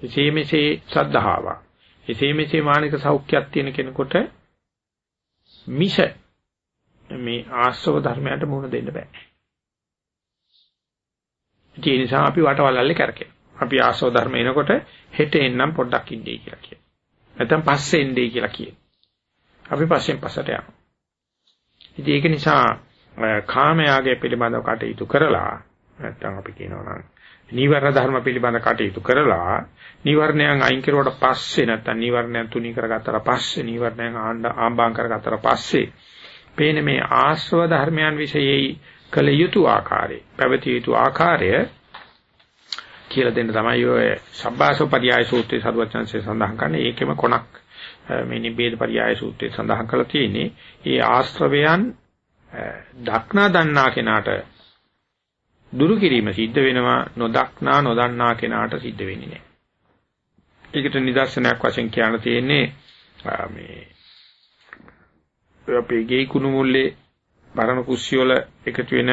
එසේ මෙසේ සද්ධාවක් එසේ මෙසේ මානසික සෞඛ්‍යයක් තියෙන කෙනෙකුට මිෂ මේ ආශ්‍රව ධර්මයට මුහුණ දෙන්න බෑ. ඒ නිසා අපි වටවලල්ලේ කරකේ. අපි ආශ්‍රව ධර්ම එනකොට හෙට එන්නම් පොඩ්ඩක් ඉන්නයි කියලා කියන. නැත්නම් පස්සේ එන්නයි කියලා කියන. අපි පස්සෙන් පස්සට යනවා. ඉතින් ඒක නිසා කාමයාගේ පිළිබඳව කටයුතු කරලා නැත්නම් අපි කියනවා නම් නීවරණ ධර්ම පිළිබඳ කටයුතු කරලා නීවරණයන් අයින් කරුවට පස්සේ නැත්නම් නීවරණයන් තුනී කරගත්තට පස්සේ නීවරණයන් ආම්බාම් කරගත්තට පස්සේ පේන මේ ආශ්‍රව ධර්මයන් વિશેයි කළ යුතු ආකාරය පැවතිය යුතු ආකාරය කියලා දෙන්න තමයි ඔය සබ්බාසෝ පරියාය සූත්‍රයේ සරුවචන්සේ සඳහන් කරන්නේ ඒකෙම කොනක් මේ නිබ්බේද පරියාය සූත්‍රයේ සඳහන් කරලා තියෙන්නේ ඒ ආශ්‍රවයන් දක්නා දන්නා කෙනාට දුරු කිරීම සිද්ධ වෙනවා නොදක්නා නොදන්නා කෙනාට සිද්ධ වෙන්නේ නැහැ. ඒකට නිදර්ශනයක් වශයෙන් කියන්න තියෙන්නේ මේ අපේ ගේ කුණු මුල්ලේ බරණ කුස්සිය වල එකතු වෙන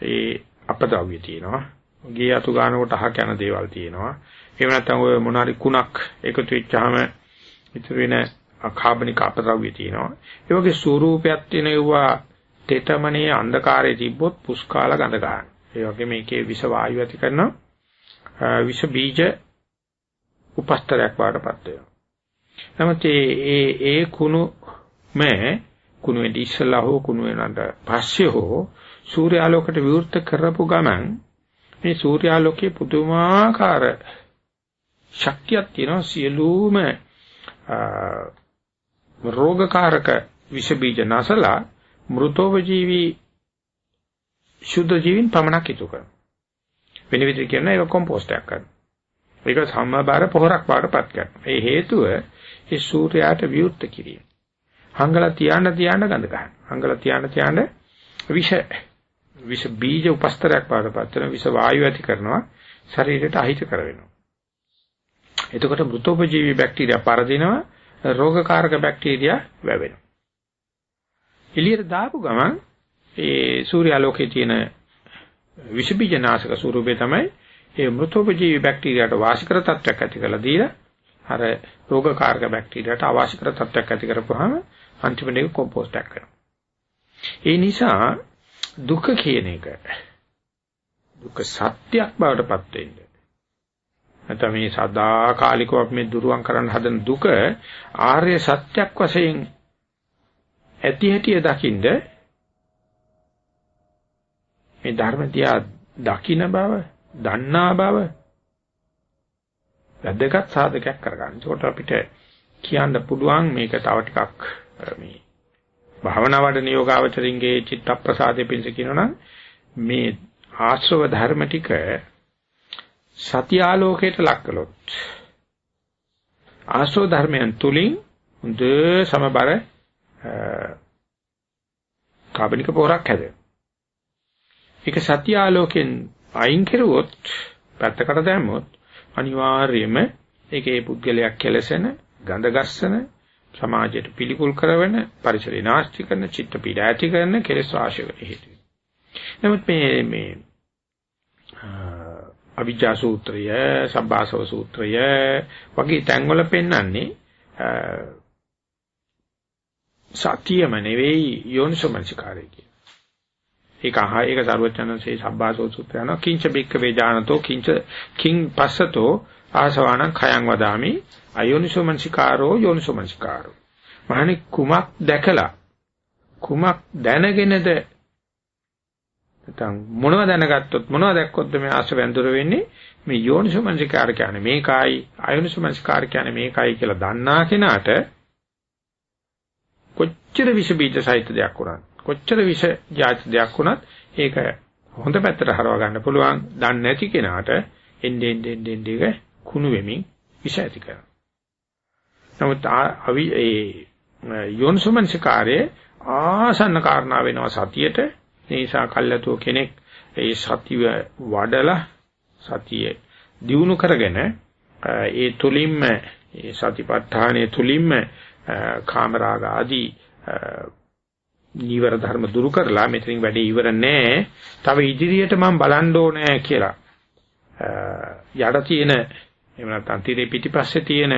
ඒ අපද්‍රව්‍ය තියෙනවා. ගේ අතු ගන්නකොට අහක යන දේවල් තියෙනවා. එහෙම නැත්නම් ඔය මොනාරි කුණක් එකතු වෙච්චාම ඉතුරු වෙන කාබනික අපද්‍රව්‍ය තියෙනවා. ඒ වගේ ස්වරූපයක් තියෙන ඒවා තෙතමනේ අන්ධකාරයේ තිබ්බොත් පුස්කාල ගඳ ගන්න. ඒ වගේ මේකේ විෂ වායු ඇති කරන විෂ බීජ උපස්තරයක් වාටපත් වෙනවා. නමුත් ඒ ඒ කුණු මේ කුණු වෙඩි ඉස්සලා හෝ කුණු වෙනට පස්සේ හෝ සූර්යාලෝකයට විවෘත කරපු ගමන් මේ සූර්යාලෝකයේ පුදුමාකාර ශක්තියක් තියෙනවා සියලුම රෝගකාරක විෂ බීජ නැසලා මෘතෝපජීවී ශුද්ධ ජීවින් පමණක් ඉතු කරනවා. වෙන විදිහට කියනවා ඒක කොම්පෝස්ට් එකක් කරනවා. ඒක සම්බාර පොහොරක් වඩපත් කරනවා. ඒ හේතුව ඒ සූර්යයාට විවෘත කිරීම. හංගලා තියාන තියාන ගඳ ගන්න. හංගලා තියාන තියාන විෂ විෂ බීජ උපස්තරයක් වඩපත් කරන විෂ වායු ඇති කරනවා ශරීරයට අහිත කර වෙනවා. එතකොට මෘතෝපජීවී බැක්ටීරියා පරදිනවා රෝගකාරක බැක්ටීරියා වැවෙනවා. එළියට දාපු ගමන් ඒ සූර්යාලෝකයේ තියෙන විෂ බීජ නාශක ස්වරූපේ තමයි ඒ මෘතෝපජීවී බැක්ටීරියාට වාසිකර තත්ත්වයක් ඇති කරලා දීලා අර රෝගකාරක බැක්ටීරියාට අවාසිකර තත්ත්වයක් ඇති කරපුවාම අන්තිමට ඒක කොම්පෝස්ට් එකක් කරනවා. ඒ නිසා දුක කියන එක දුක සත්‍යයක් බවට පත් වෙන්නේ. නැත්නම් මේ සදාකාලිකව අපි මේ දුරුවන් කරන්න හදන දුක ආර්ය සත්‍යක් වශයෙන් ඇති හැටිය දකින්ද මේ ධර්ම තියා දකින්න බව, දන්නා බව වැදගත් සාධකයක් කරගන්න. ඒකට අපිට කියන්න පුළුවන් මේක තව ටිකක් මේ භාවනා වඩන යෝගාවචරින්ගේ චිත්ත ප්‍රසාදයේ පිණිස කියනවනම් මේ ආශ්‍රව ධර්ම ටික සත්‍ය ආලෝකයට ලක් කළොත් ආශ්‍රව ධර්මයන් තුලින් හොඳ සමබර කාබනික පොරක් හැදෙනවා. ඒක සත්‍ය ආලෝකයෙන් අයින් කෙරුවොත් පැත්තකට දැම්මොත් අනිවාර්යයෙන්ම ඒකේ පුද්ගලයක් කෙලසෙන, ගඳ ගස්සන, සමාජයට පිළිකුල් කරන, පරිසරය නාස්ති කරන, චිත්ත පීඩ ඇති කරන කෙලෙස් ආශයකට හේතු නමුත් මේ මේ අවිජ්ජා සූත්‍රය, සබ්බාසව සූත්‍රය වගේ තැන්වල පෙන්වන්නේ සතියම නෙවෙයි යෝනිසෝමනසිකාරය කියන. ඒක අහ ඒක සර්වචනන්සේ සබ්බාසෝ සූත්‍රයන කිංච බික්ක වේජානතෝ කිංච කිං පස්සතෝ ආසවාණං khයං වදාමි. අයෝනිසෝමනසිකාරෝ යෝනිසෝමනසිකාරෝ. මහණි කුමක් දැකලා කුමක් දැනගෙනද නැත්නම් මොනව දැනගත්තොත් මොනව දැක්කොත් මේ ආශ්‍රවයන් දුර වෙන්නේ? මේ යෝනිසෝමනසිකාර කියන්නේ මේකයි අයෝනිසෝමනසිකාර කියන්නේ මේකයි කියලා දන්නා කෙනාට කොච්චර විෂ බීජ සහිත දෙයක් වුණත් කොච්චර විෂ ජාති දෙයක් වුණත් ඒක හොඳ පැත්තට හරව ගන්න පුළුවන්. දන්නේ නැති කෙනාට එන්නේ එන්නේ එන්නේ කුණු වෙමින් විෂ ඇති කරනවා. නමුත් අවි ඒ යෝනිසෝමනසිකාරයේ ආසන්න කාරණා වෙනවා සතියට ඒ නිසා කල්ලාතෝ කෙනෙක් ඒ සතිය වඩලා සතිය දියුණු කරගෙන ඒ තුලින්ම ඒ සතිපට්ඨානයේ තුලින්ම කාමරාග ආදී නීවර ධර්ම දුරු කරලා මෙතනින් වැඩේ ඉවර නෑ. තව ඉදිරියට මම බලන්න ඕනේ කියලා. යඩ තියෙන එහෙම නැත්නම් tire පිටිපස්සේ තියෙන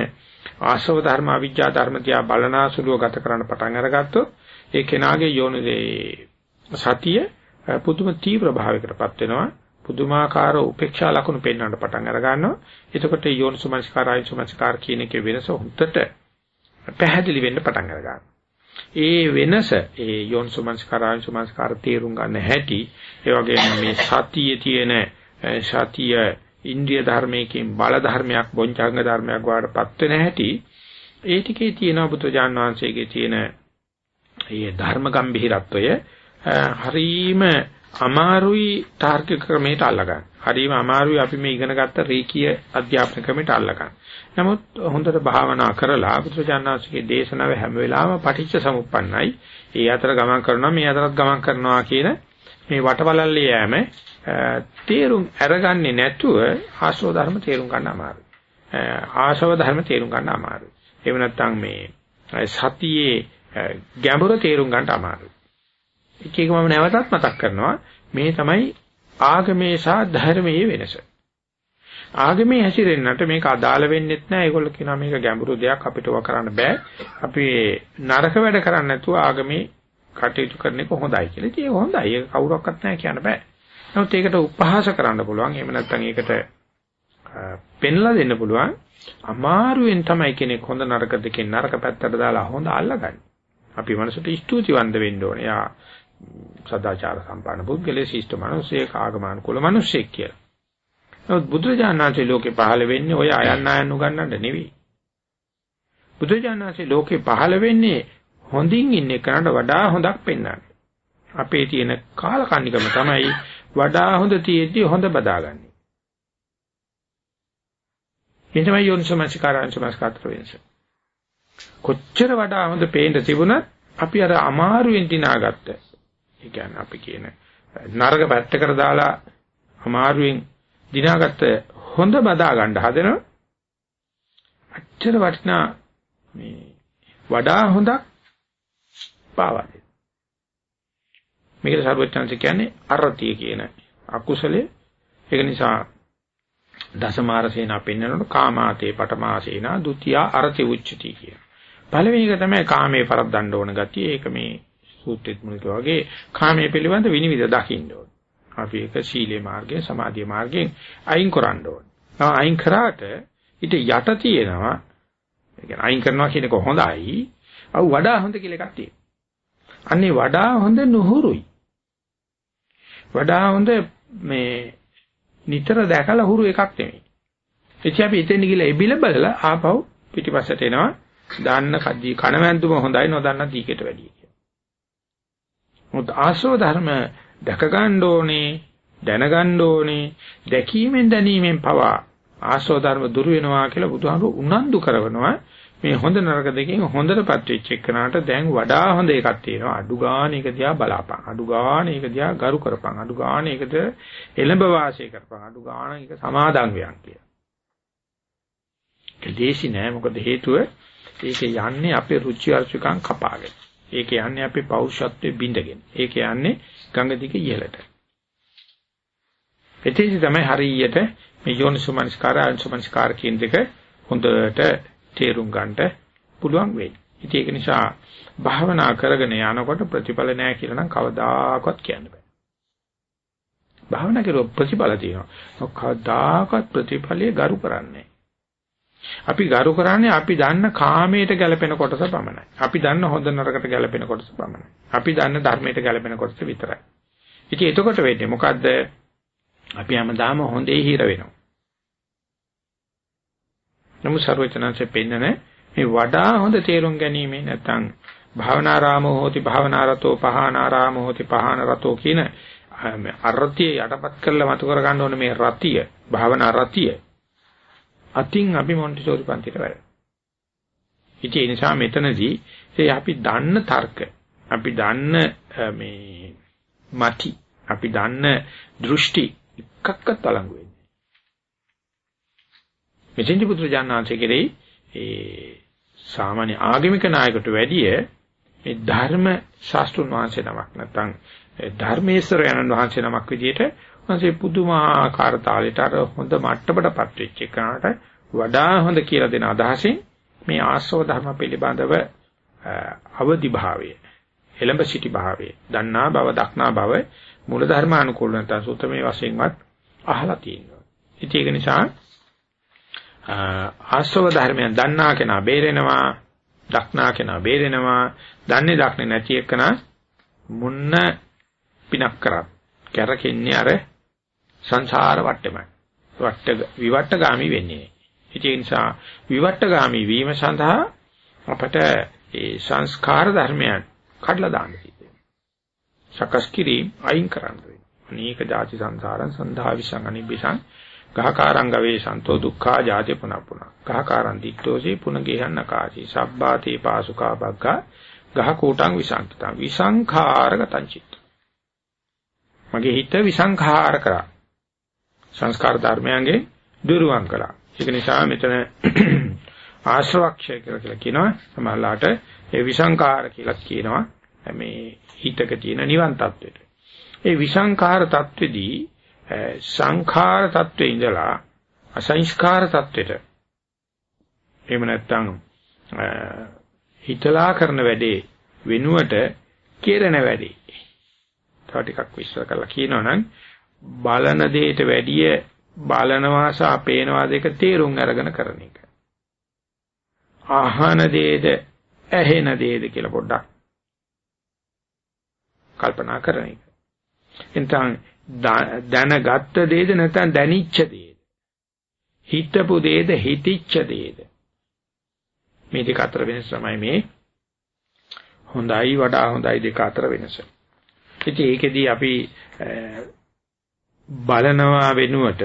ආශව ධර්ම අවිජ්ජා ධර්ම තියා බලනාසුලුව ගත කරන්න පටන් අරගත්තොත් ඒ කෙනාගේ යෝනිසේ සතිය පුදුම තීව්‍ර භාවයකටපත් වෙනවා. පුදුමාකාර උපේක්ෂා ලක්ෂණ පෙන්වන්න පටන් අර ගන්නවා. එතකොට යෝනිසුමංස්කාර ආයසුමංස්කාර කියන එකේ වෙනස හොඳට පැහැදිලි වෙන්න පටන් අර ගන්නවා. ඒ වෙනස ඒ යෝනිසෝමනස්කාර ආයෝනිසෝමනස්කාර තේරුම් ගන්න හැටි ඒ වගේම මේ සතියේ තියෙන සතිය ඉන්ද්‍රිය ධර්මයකින් බල ධර්මයක් බොංචංග ධර්මයක් වඩපත් වෙන හැටි ඒ ටිකේ තියෙන බුදුජාන් වහන්සේගේ තියෙන ඒ ධර්ම ගම්භීරත්වය හරීම අමාරුයි තාර්කික ක්‍රමයට අල්ලගන්න. හරිම අමාරුයි අපි මේ ඉගෙන ගත්ත රේකීය අධ්‍යාපන ක්‍රමයට අල්ලගන්න. නමුත් හොඳට භාවනා කරලා බුදුචානන්සේගේ දේශනාව හැම වෙලාවෙම පටිච්ච සමුප්පන්නයි. ඒ අතර ගමන් කරනවා මේ අතරත් ගමන් කරනවා කියන මේ වටවලල්ලේ යෑම තේරුම් අරගන්නේ නැතුව ආශ්‍රව ධර්ම තේරුම් ගන්න අමාරුයි. ආශව ධර්ම තේරුම් ගන්න අමාරුයි. එහෙම නැත්නම් මේ සතියේ ගැඹුර තේරුම් ගන්න අමාරුයි. එක එක මම නැවතත් මතක් කරනවා මේ තමයි ආගමේ සහ ධර්මයේ වෙනස. ආගමේ හැසිරෙන්නට මේක අදාළ වෙන්නේ නැහැ. ඒගොල්ලෝ කියනවා මේක ගැඹුරු දෙයක් අපිට ව කරන්න බෑ. අපි නරක වැඩ කරන්නේ නැතුව ආගමේ කටයුතු කරන එක හොඳයි කියලා. ඉතින් ඒක හොඳයි. ඒක කවුරක්වත් නැහැ කියන්න බෑ. නමුත් ඒකට උපහාස කරන්න පුළුවන්. එහෙම නැත්නම් ඒකට පෙන්ලා දෙන්න පුළුවන් අමාරුවෙන් තමයි කෙනෙක් හොඳ නරක දෙකෙන් නරක පැත්තට දාලා හොඳ අල්ලගන්නේ. අපි මනසට ස්තුතිවන්ත වෙන්න ඕනේ. යා සදාචාර සම්පන්න පුද්ගලයේ ශිෂ්ට මිනිසෙක් ආගමනුකූල මිනිසෙක් කියලා. නමුත් බුදුරජාණන්සේ ලෝකේ පහළ වෙන්නේ ඔය අයන්න අයන්න උගන්නන්න නෙවෙයි. බුදුරජාණන්සේ ලෝකේ පහළ වෙන්නේ හොඳින් ඉන්න එකට වඩා හොඳක් පෙන්වන්න. අපේ තියෙන කාලකන්නිකම තමයි වඩා හොඳ තියෙද්දි හොඳ බදාගන්නේ. මේ තමයි යෝනිසමස්කාරාංශමස්කාත්‍ර වෙනස. කොච්චර වඩා හොඳ පේන්න තිබුණත් අපි අර අමාරුවෙන් දිනාගත්ත. ඒ කියන්නේ අපි කියන නරක පැත්තකට දාලා අමාරුවෙන් දිනාගත්ත හොඳ බදා ගන්න හදනවා. අච්චර වටිනා මේ වඩා හොඳක් පාවන්නේ. මේකට සර්වඥාන්ස කියන්නේ අරතිය කියන අකුසලයේ ඒක නිසා දසමාරසේනා පෙන්වනකොට කාමාතේ පටමාසේනා ဒ ුතියා අරති උච්චති කියන. පළවෙනි එක තමයි කාමයේ පරද්දන්න ඕන ගතිය. ඒක මේ සූත්‍රෙත් මුලික වගේ කාමයේ පිළිබඳ විනිවිද දකින්න ඕන. අපි ඒක සීලේ මාර්ගයෙන් සමාධිය මාර්ගයෙන් අයින් කරන්න ඕන. අයින් කරාට ඊට යට තියෙනවා ඒ කියන්නේ අයින් කරනවා කියන එක හොඳයි. අව වඩා හොඳ කියලා එකක් තියෙනවා. අන්නේ වඩා හොඳ නුහුරුයි. වඩා හොඳ මේ නිතර දැකලා හුරු එකක් නෙමෙයි. එච්චි අපි එතෙන් ගිහලා එබිල බලලා ආපහු පිටිපස්සට එනවා. දාන්න කද්දී කණවැන්දුම හොඳයි නොදන්න දීකට වැඩිය කියලා. මොකද ආශ්‍රව ධර්ම දැක ගන්න ඕනේ, දැනගන්න ඕනේ, දැකීමෙන් දැනීමෙන් පවා ආශ්‍රව ධර්ම දුරු වෙනවා කියලා බුදුහාමුදුරු උනන්දු කරනවා. මේ හොඳ නරක දෙකෙන් හොඳටපත් වෙච්ච එකනට දැන් වඩා හොඳ එකක් තියෙනවා අඩු ගන්න එක දිහා බලාපන් අඩු ගන්න එක දිහා ගරු කරපන් අඩු ගන්න එකට එළඹ වාසය කරපන් අඩු ගන්න එක සමාදන් වෙයන් කියලා. ඒක දේශි නෑ මොකද හේතුව ඒක යන්නේ අපේ රුචි අරුචිකම් කපාගෙන. ඒක යන්නේ අපේ පෞරුෂත්වයේ බිඳගෙන. ඒක යන්නේ ගංගා දිගේ ඉහළට. එතෙදි තමයි හරියට මේ යෝනිසුමනස්කාර අංශුමනස්කාර කියන දෙක හොඳට තේරුම් ගන්නට පුළුවන් වෙයි. ඉතින් ඒක නිසා භාවනා කරගෙන යනකොට ප්‍රතිඵල නැහැ කියලා නම් කවදාකවත් කියන්න බෑ. භාවනා කරුව ප්‍රතිඵල තියෙනවා. කවදාකවත් ප්‍රතිඵලයේ ගරු කරන්නේ අපි ගරු කරන්නේ අපි දන්න කාමයට ගැලපෙන කොටස පමණයි. අපි දන්න හොඳ නරකට ගැලපෙන කොටස පමණයි. අපි දන්න ධර්මයට ගැලපෙන කොටස විතරයි. ඉතින් එතකොට වෙන්නේ මොකද්ද? අපි හැමදාම හොඳේ හිර වෙනවා. නමුත් ਸਰවචනanse පෙන්නන මේ වඩා හොඳ තේරුම් ගැනීම නැත්නම් භාවනාරාමෝ හෝති භාවනාරතෝ පහානාරාමෝ හෝති පහානරතෝ කියන අරතිය යටපත් කරලා මතු කර ගන්න ඕනේ මේ රතිය භාවනා රතිය අතින් අපි මොන්ටිසෝරි පන්තිට වැඩ. ඉතින් ඒ නිසා මෙතනදී ඒ අපි දන්න තර්ක අපි දන්න මේ මති අපි දන්න දෘෂ්ටි එකක්වත් අලංගු වෙන්නේ. මෙතෙන්දි පුත්‍රජානනාංශ කෙරෙහි ඒ සාමාන්‍ය ආගමික නායකට වැඩිය මේ ධර්ම ශාස්ත්‍රුන් වහන්සේ නමක් නැත්නම් ධර්මේශ්වර යනන් වහන්සේ නමක් විදිහට උන්සේ පුදුමාකාර තාලෙට අර හොඳ මට්ටමටපත් වෙච්ච එකනට වඩා හොඳ කියලා දෙන අදහසින් මේ ආශ්‍රව ධර්ම පිළිබඳව අවදි භාවය එළඹ සිටි භාවය දන්නා බව දක්නා බව මූල ධර්මානුකූල නැත්නම් සූත්‍රමේ වශයෙන්වත් අහලා තියෙනවා. ඉතින් ඒක නිසා ආශ්‍රව ධර්මයන් දන්නා කෙනා බේරෙනවා, දක්නා කෙනා බේරෙනවා, දන්නේ දක්නේ නැති එකනා මුන්න පිනක් කරත් කැරකෙන්නේ අර සංසාර වට්ටමයි. වට්ට විවට්ටගාමි වෙන්නේ. ඒ නිසා විවට්ටගාමි වීම සඳහා අපට ඒ සංස්කාර ධර්මයන් කඩලා දාන්න තියෙනවා. සකස් කිරීම අයින් කරන්න වෙනවා. අනේක ಜಾති සංසාරං සන්ධා විසං අනිබ්බසං ගහකාරං ගවේ සන්තෝ දුක්ඛා ජාති පුනප්පුන. ගහකාරං දික්තෝසේ පුන ගේහන්න කාසී. සබ්බාතේ පාසුකා බග්ගා ගහ කෝටං විසංකිතං විසංඛාරගතං චිත්ත. මගේ හිත විසංඛාර කරා. සංස්කාර ධර්මයන්ගේ දුරුවන් කළා. ඒක නිසා මෙතන ආශ්‍රවක්ෂය කියලා කියනවා. සමහරලාට ඒ විසංඛාර කියලා කියනවා. මේ හිතක තියෙන නිවන් තත්වෙට. ඒ විසංඛාර තත්වෙදී සංඛාර තත්වෙ ඉඳලා අසංස්කාර තත්වෙට එහෙම නැත්නම් හිතලා කරන වැඩේ වෙනුවට කෙරෙන වැඩේ තව ටිකක් විශ්ල කරලා කියනවනම් බලන දෙයට වැඩිය බලනවා සහ පේනවා දෙක තේරුම් අරගෙන කරන එක. ආහන දේද ඇහෙන දේද කියලා පොඩ්ඩක් කල්පනා කරන එක. එතන දැනගත්ත දේද නැත්නම් දැනිච්ච දේද? හිතපු දේද හිතිච්ච දේද? මේ දෙක අතර වෙනස තමයි මේ හොඳයි වඩා හොඳයි දෙක අතර වෙනස. ඉතින් ඒකෙදී අපි බලනවා වෙනුවට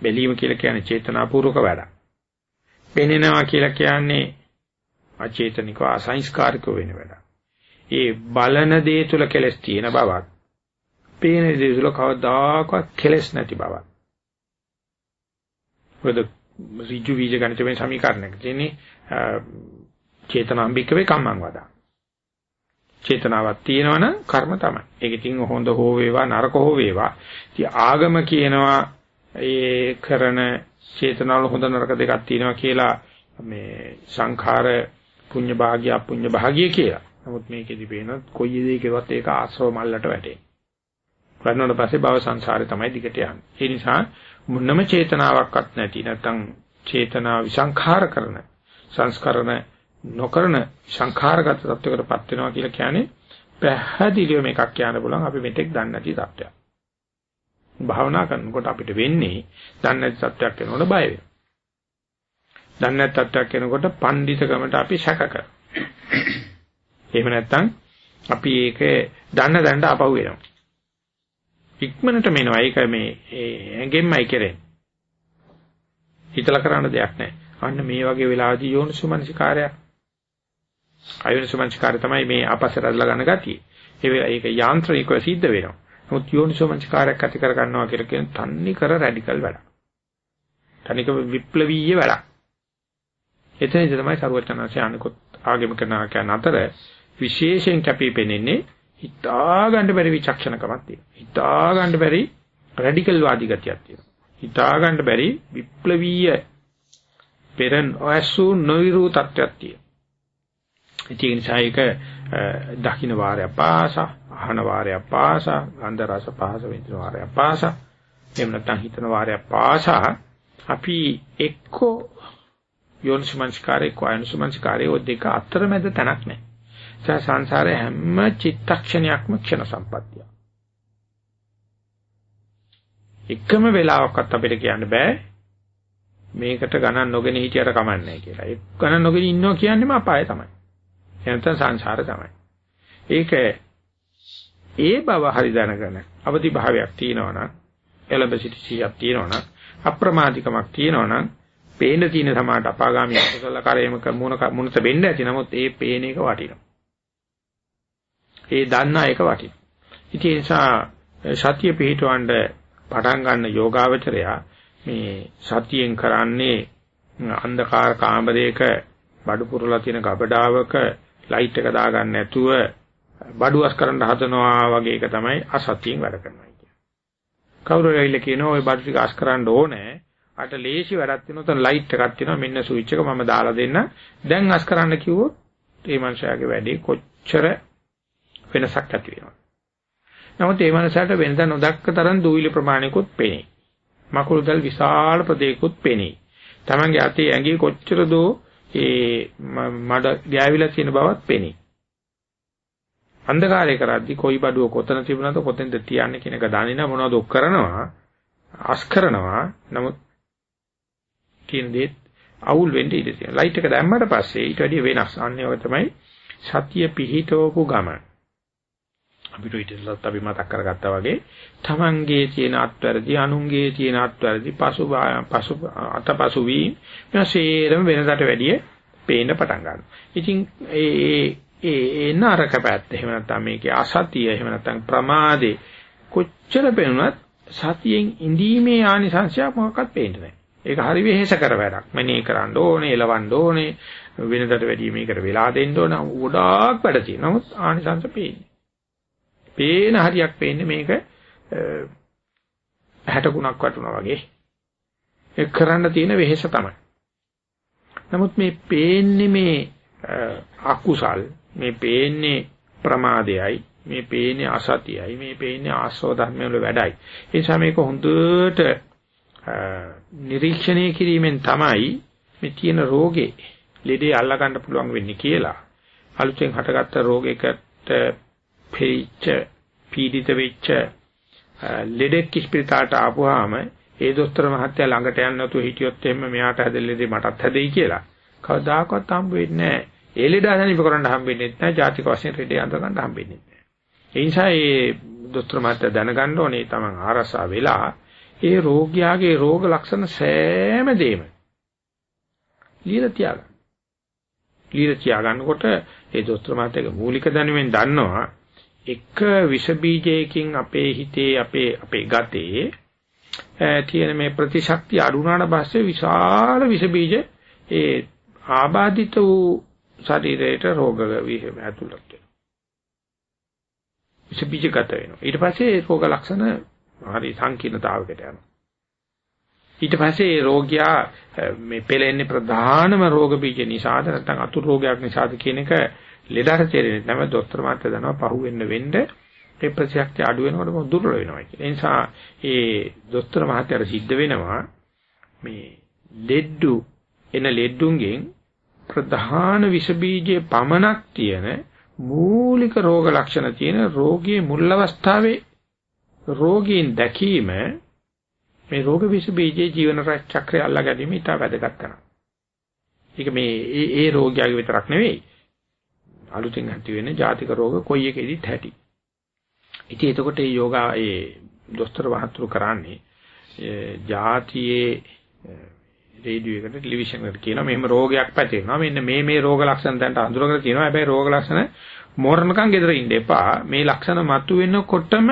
බැලීම කියලා කියන්නේ චේතනාපූර්වක වැඩක්. පෙනෙනවා කියලා කියන්නේ අචේතනිකව අසංස්කාරික වෙන වැඩක්. ඒ බලන දේ තුල කෙලස් තියෙන බවක්. පේන දේ තුල කවදාකවත් කෙලස් නැති බවක්. මොකද ඍජු වීජ ගණිතමය සමීකරණයක් තියෙන්නේ චේතනාම්බිකවේ කම්මං වදා. චේතනාවක් තියෙනවනම් කර්ම තමයි. ඒක ඉතින් හොඳ හෝ වේවා නරක හෝ වේවා. ඉතින් ආගම කියනවා ඒ කරන චේතනාවල හොඳ නරක දෙකක් තියෙනවා කියලා මේ සංඛාර පුඤ්ඤ භාග්‍ය අපුඤ්ඤ භාග්‍ය කියලා. නමුත් මේකෙදි පේන කොයි දෙයකවත් ඒක ආශ්‍රව මල්ලට වැටේ. කරනකොට පස්සේ භව සංසාරේ තමයි දිගට යන්නේ. ඒ නිසා මොනම චේතනාවක්වත් නැති නැත්නම් චේතනා විසංඛාර කරන සංස්කරණ නොකරන සංඛාරගත තත්වයකටපත් වෙනවා කියලා කියන්නේ පැහැදිලිව මේකක් කියන්න පුළුවන් අපි මෙතෙක් දන්නේ නැති තත්වයක්. භාවනා කරනකොට අපිට වෙන්නේ දන්නේ නැති තත්වයක් වෙනකොට බය වෙනවා. දන්නේ නැති තත්වයක් වෙනකොට පඬිතකමට අපි සැක කරනවා. එහෙම නැත්නම් අපි ඒක දන්න දන්න අපහු වෙනවා. ඉක්මනට මෙනවා. ඒක මේ ඇඟෙන්මයි කරන්නේ. හිතලා කරන්න දෙයක් නැහැ. අන්න මේ වගේ වෙලාවදී යෝනිසුමනසිකාරයක් අයෝනිසෝමනස්කාරය තමයි මේ ආපස්සට අදලා ගන්න ගතිය. ඒ ඒක යාන්ත්‍රිකව සිද්ධ වෙනවා. නමුත් යෝනිසෝමනස්කාරයක් ඇති කර ගන්නවා කියලා කියන තන්නේ කර රැඩිකල් වැඩක්. තනික විප්ලවීය වැඩක්. එතනදි තමයි සරුවචනාංශය අනිකොත් ආගමික නායකයන් අතර විශේෂයෙන් කැපිපෙනෙන්නේ හිතා ගන්න බැරි විචක්ෂණකමක් තියෙනවා. හිතා ගන්න බැරි රැඩිකල් වාදී ගතියක් තියෙනවා. හිතා ගන්න බැරි විප්ලවීය පෙරන් ඔයසු නොවිරු තත්ත්වයක් තියෙනවා. ඒ නිසා ඒක දකින්න වාරය පාස, අහන වාරය පාස, ගන්ධ රස පහස විඳින වාරය පාස, එහෙම නැත්නම් හිතන වාරය පාස අපි එක්කෝ යෝනිසමංස්කාරේ කයනුසමංස්කාරේ ඔය දෙක අතරමැද තැනක් නැහැ. ඒ සංසාරේ හැම චිත්තක්ෂණයක්ම ක්ෂණ සම්පත්තිය. එකම වෙලාවකත් අපිට කියන්න බෑ මේකට ගණන් නොගෙන හිටියට කමන්නේ කියලා. ඒ ගණන් නොගෙන ඉන්නවා කියන්නේම අපාය තමයි. එනතන සංසාර තමයි. ඒක ඒ බව හරි දැනගෙන අවදි භාවයක් තියෙනවනම් එළඹ සිටි සියක් තියෙනවනම් අප්‍රමාදිකමක් තියෙනවනම් පේන තියෙන සමාට අපාගාමී අකුසල කරේමක මුණ මුණත වෙන්න ඇති නමුත් ඒ පේන එක වටිනවා. ඒ දන්නා එක වටිනවා. ඉතින් ඒ නිසා සතිය පිහිටවන්න පටන් ගන්න යෝගාවචරයා මේ සතියෙන් කරන්නේ අන්ධකාර කාමරයක බඩු පුරලා තියෙන ගබඩාවක ලයිට් එක දාගන්න නැතුව බඩුවස් කරන්න හදනවා වගේ එක තමයි අසතියෙන් වැඩ කරනවා කියන්නේ. කවුරු ඇවිල්ලා කියනවා ওই බඩු ටික අස් කරන්න ඕනේ. අට ලේසි වැඩක් තියෙනවා. උතන ලයිට් එකක් තියෙනවා. මෙන්න ස්විච් එක මම දාලා දෙන්න. දැන් අස් කරන්න කිව්වොත් මේ මනුස්සයාගේ වැඩේ කොච්චර වෙනසක් ඇති වෙනවද? නමුත් මේ මනුස්සයාට වෙනදා නොදක්ක තරම් දූවිලි ප්‍රමාණිකුත් පෙනේ. මකුළුදල් විශාල ප්‍රදේකුත් පෙනේ. Tamange අතේ ඇඟේ කොච්චර දෝ ඒ මඩ ගෑවිලා තියෙන බවත් පෙනේ. අන්ධකාරය කරද්දි කොයි බඩුව කොතන තිබුණාද කොතෙන්ද තියන්නේ කියන එක දන්නේ නැහැ මොනවද කරනවා අස් කරනවා නමුත් කියන දේ අවුල් වෙන්න ඉඩ තියෙනවා ලයිට් එක දැම්මට පස්සේ ඊට වැඩිය වෙනස් අන්නේ වගේ තමයි සතිය පිහිටවපු ගමන අපිට ඊටලත් අපි මතක් කරගත්තා වගේ තමන්ගේ තියෙන අත්වැරදි අනුන්ගේ තියෙන අත්වැරදි පසු පසු අතපසු වී මෙසේරම වෙනදාට වැඩිය පේන්න පටන් ගන්නවා. ඉතින් ඒ ඒ නරක පැත්ත එහෙම නැත්නම් මේකේ අසතිය එහෙම නැත්නම් ප්‍රමාදේ කොච්චර පේනවත් සතියෙන් ඉඳීමේ ආනිසංශයක් මොකක්වත් පේන්නේ නැහැ. ඒක හරි වෙහෙස කර වැඩක්. මනේ කරන්න ඕනේ, එලවන්න ඕනේ, වෙනදට වැඩිය මේකට වෙලා දෙන්න ඕන. ගොඩාක් වැඩ තියෙනවා. නමුත් ආනිසංශ පේන්නේ. පේන හරියක් පේන්නේ මේක හැටකුණක් වටුණා වගේ. ඒ කරන්න තියෙන වෙහෙස තමයි. නමුත් මේ පේන්නේ මේ අකුසල් මේ පේන්නේ ප්‍රමාදයයි මේ පේන්නේ අසතියයි මේ පේන්නේ ආශ්‍රව ධර්ම වල වැඩයි ඒ නිසා මේක හොඳට නිරීක්ෂණය කිරීමෙන් තමයි මේ තියෙන රෝගේ ලෙඩේ අල්ලා ගන්න පුළුවන් වෙන්නේ කියලා අලුතෙන් හටගත්ත රෝගයකට පෙරිච්ච පීඩිත වෙච්ච ලෙඩෙක් ඉස්පිරිතාලට ආපුවාම ඒ දොස්තර මහත්තයා ළඟට යන්න නැතුව හිටියොත් එහෙම මෙයාට හැදෙල්ලේදී මටත් හැදෙයි කියලා කවදාකවත් හම්බ වෙන්නේ නැහැ. ඒ ලෙඩ අසනීප කරන්න හම්බෙන්නේ නැහැ. ජාතික වශයෙන් රෙඩේ අඳ ගන්න හම්බෙන්නේ නැහැ. ඒ නිසා මේ දොස්තර මහත්තයා දැනගන්න ඕනේ තමන් ආරසා වෙලා ඒ රෝගියාගේ රෝග ලක්ෂණ සෑම දෙම ලියලා තියාගන්න. ලියලා තියාගන්නකොට ඒ දොස්තර මහත්තයාගේ මූලික දැනුමෙන් දන්නවා එක විස බීජයකින් අපේ හිතේ අපේ අපේ ගතේ තියෙන මේ ප්‍රතිශක්තිය අඩු වුණාට පස්සේ විශාල විස බීජ ඒ ආබාධිත වූ ශරීරයට රෝග විහෙම ඇතුළත් වෙනවා. විස බීජගත වෙනවා. ඊට පස්සේ රෝග ලක්ෂණ හරි සංකීර්ණතාවයකට යනවා. ඊට පස්සේ රෝගියා මේ පෙළෙන්නේ ප්‍රධානම රෝග බීජ නිසාද නැත්නම් අතු රෝගයක් නිසාද කියන එක ලෙඩට තේරෙන්නේ නැහැ. දොස්තර මාත්‍ය දනවා පහු වෙන්න වෙන්න ඒ ප්‍රතිශක්තිය අඩු වෙනකොටම දුර්වල වෙනවා කියලා. ඒ නිසා ඒ දොස්තර මහත්තයාට සිද්ධ වෙනවා මේ ලෙඩ්ඩු එන ලෙඩ්ඩුන්ගෙන් ප්‍රධාන විස බීජයේ පමනක් තියෙන මූලික රෝග ලක්ෂණ තියෙන රෝගයේ මුල් අවස්ථාවේ රෝගීන් දැකීම මේ රෝග විස බීජයේ ජීවන චක්‍රය අල්ලා ගැනීම ඉතා වැදගත් කරනවා. ඒක මේ ඒ ඒ රෝගියාගේ විතරක් නෙවෙයි. අලුතෙන් ඇති වෙන ජාතික රෝග කොයි එකෙදිත් ඇති. ඉතින් එතකොට මේ යෝගා ඒ දොස්තර වහතුරු කරන්නේ ජාතියේ රේඩියෝ එකට ටෙලිවිෂන් එකට කියනවා මෙහෙම රෝගයක් පැතිරෙනවා. මෙන්න මේ මේ රෝග ලක්ෂණ දැන්ට අඳුරගෙන තියෙනවා හැබැයි රෝග ලක්ෂණ මෝරණකම් ගෙදර ඉන්න එපා. මේ ලක්ෂණ මතුවෙනකොටම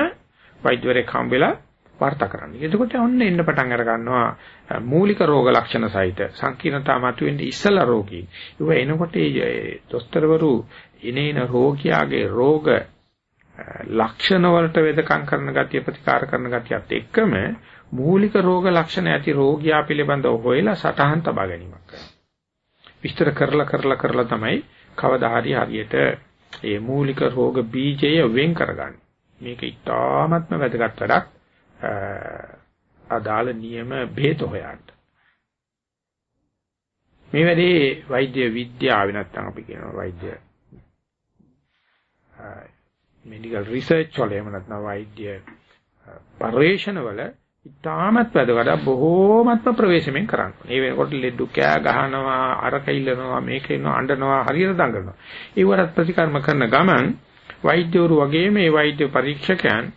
වෛද්‍යවරයෙක් හම්බෙලා වාර්තා කරන්න. එතකොට ඔන්න එන්න පටන් අර ගන්නවා මූලික රෝග ලක්ෂණ සහිත සංකීර්ණතා මතුවෙන්නේ ඉස්සලා රෝගී. ඒව එනකොට ඒ දොස්තරවරු ඉනේන රෝගියාගේ රෝග ලක්ෂණ වලට වෙදකම් කරන ගතිය ප්‍රතිකාර කරන ගතියත් එක්කම මූලික රෝග ලක්ෂණ ඇති රෝගියා පිළිබඳව හොයලා සටහන් තබා ගැනීමක් කරනවා. විස්තර කරලා කරලා කරලා තමයි කවදා හරි හරියට මේ මූලික රෝග බීජය වෙන් කරගන්නේ. මේක ඉතාමත්ම වැදගත් වැඩක්. අදාළ නියම බෙහෙත හොයන්න. මේ වැඩේ වෛද්‍ය විද්‍යාව නැත්නම් අපි කියනවා වෛද්‍ය මෙඩිකල් රිසර්ච් වල එහෙම නැත්නම් වෛද්‍ය පර්යේෂණ වල ඉතාමත් වැදගත් බොහෝමත්ම ප්‍රවේශමෙන් කරන්න. මේ වෙනකොට ලෙඩු කෑ ගහනවා, අරක ඉල්ලනවා, මේක ඉන්නවා, අඬනවා, හරියට දඟලනවා. ඒවට ප්‍රතිකර්ම කරන ගමන් වෛද්‍යවරු වගේ මේ වෛද්‍ය පරීක්ෂකයන්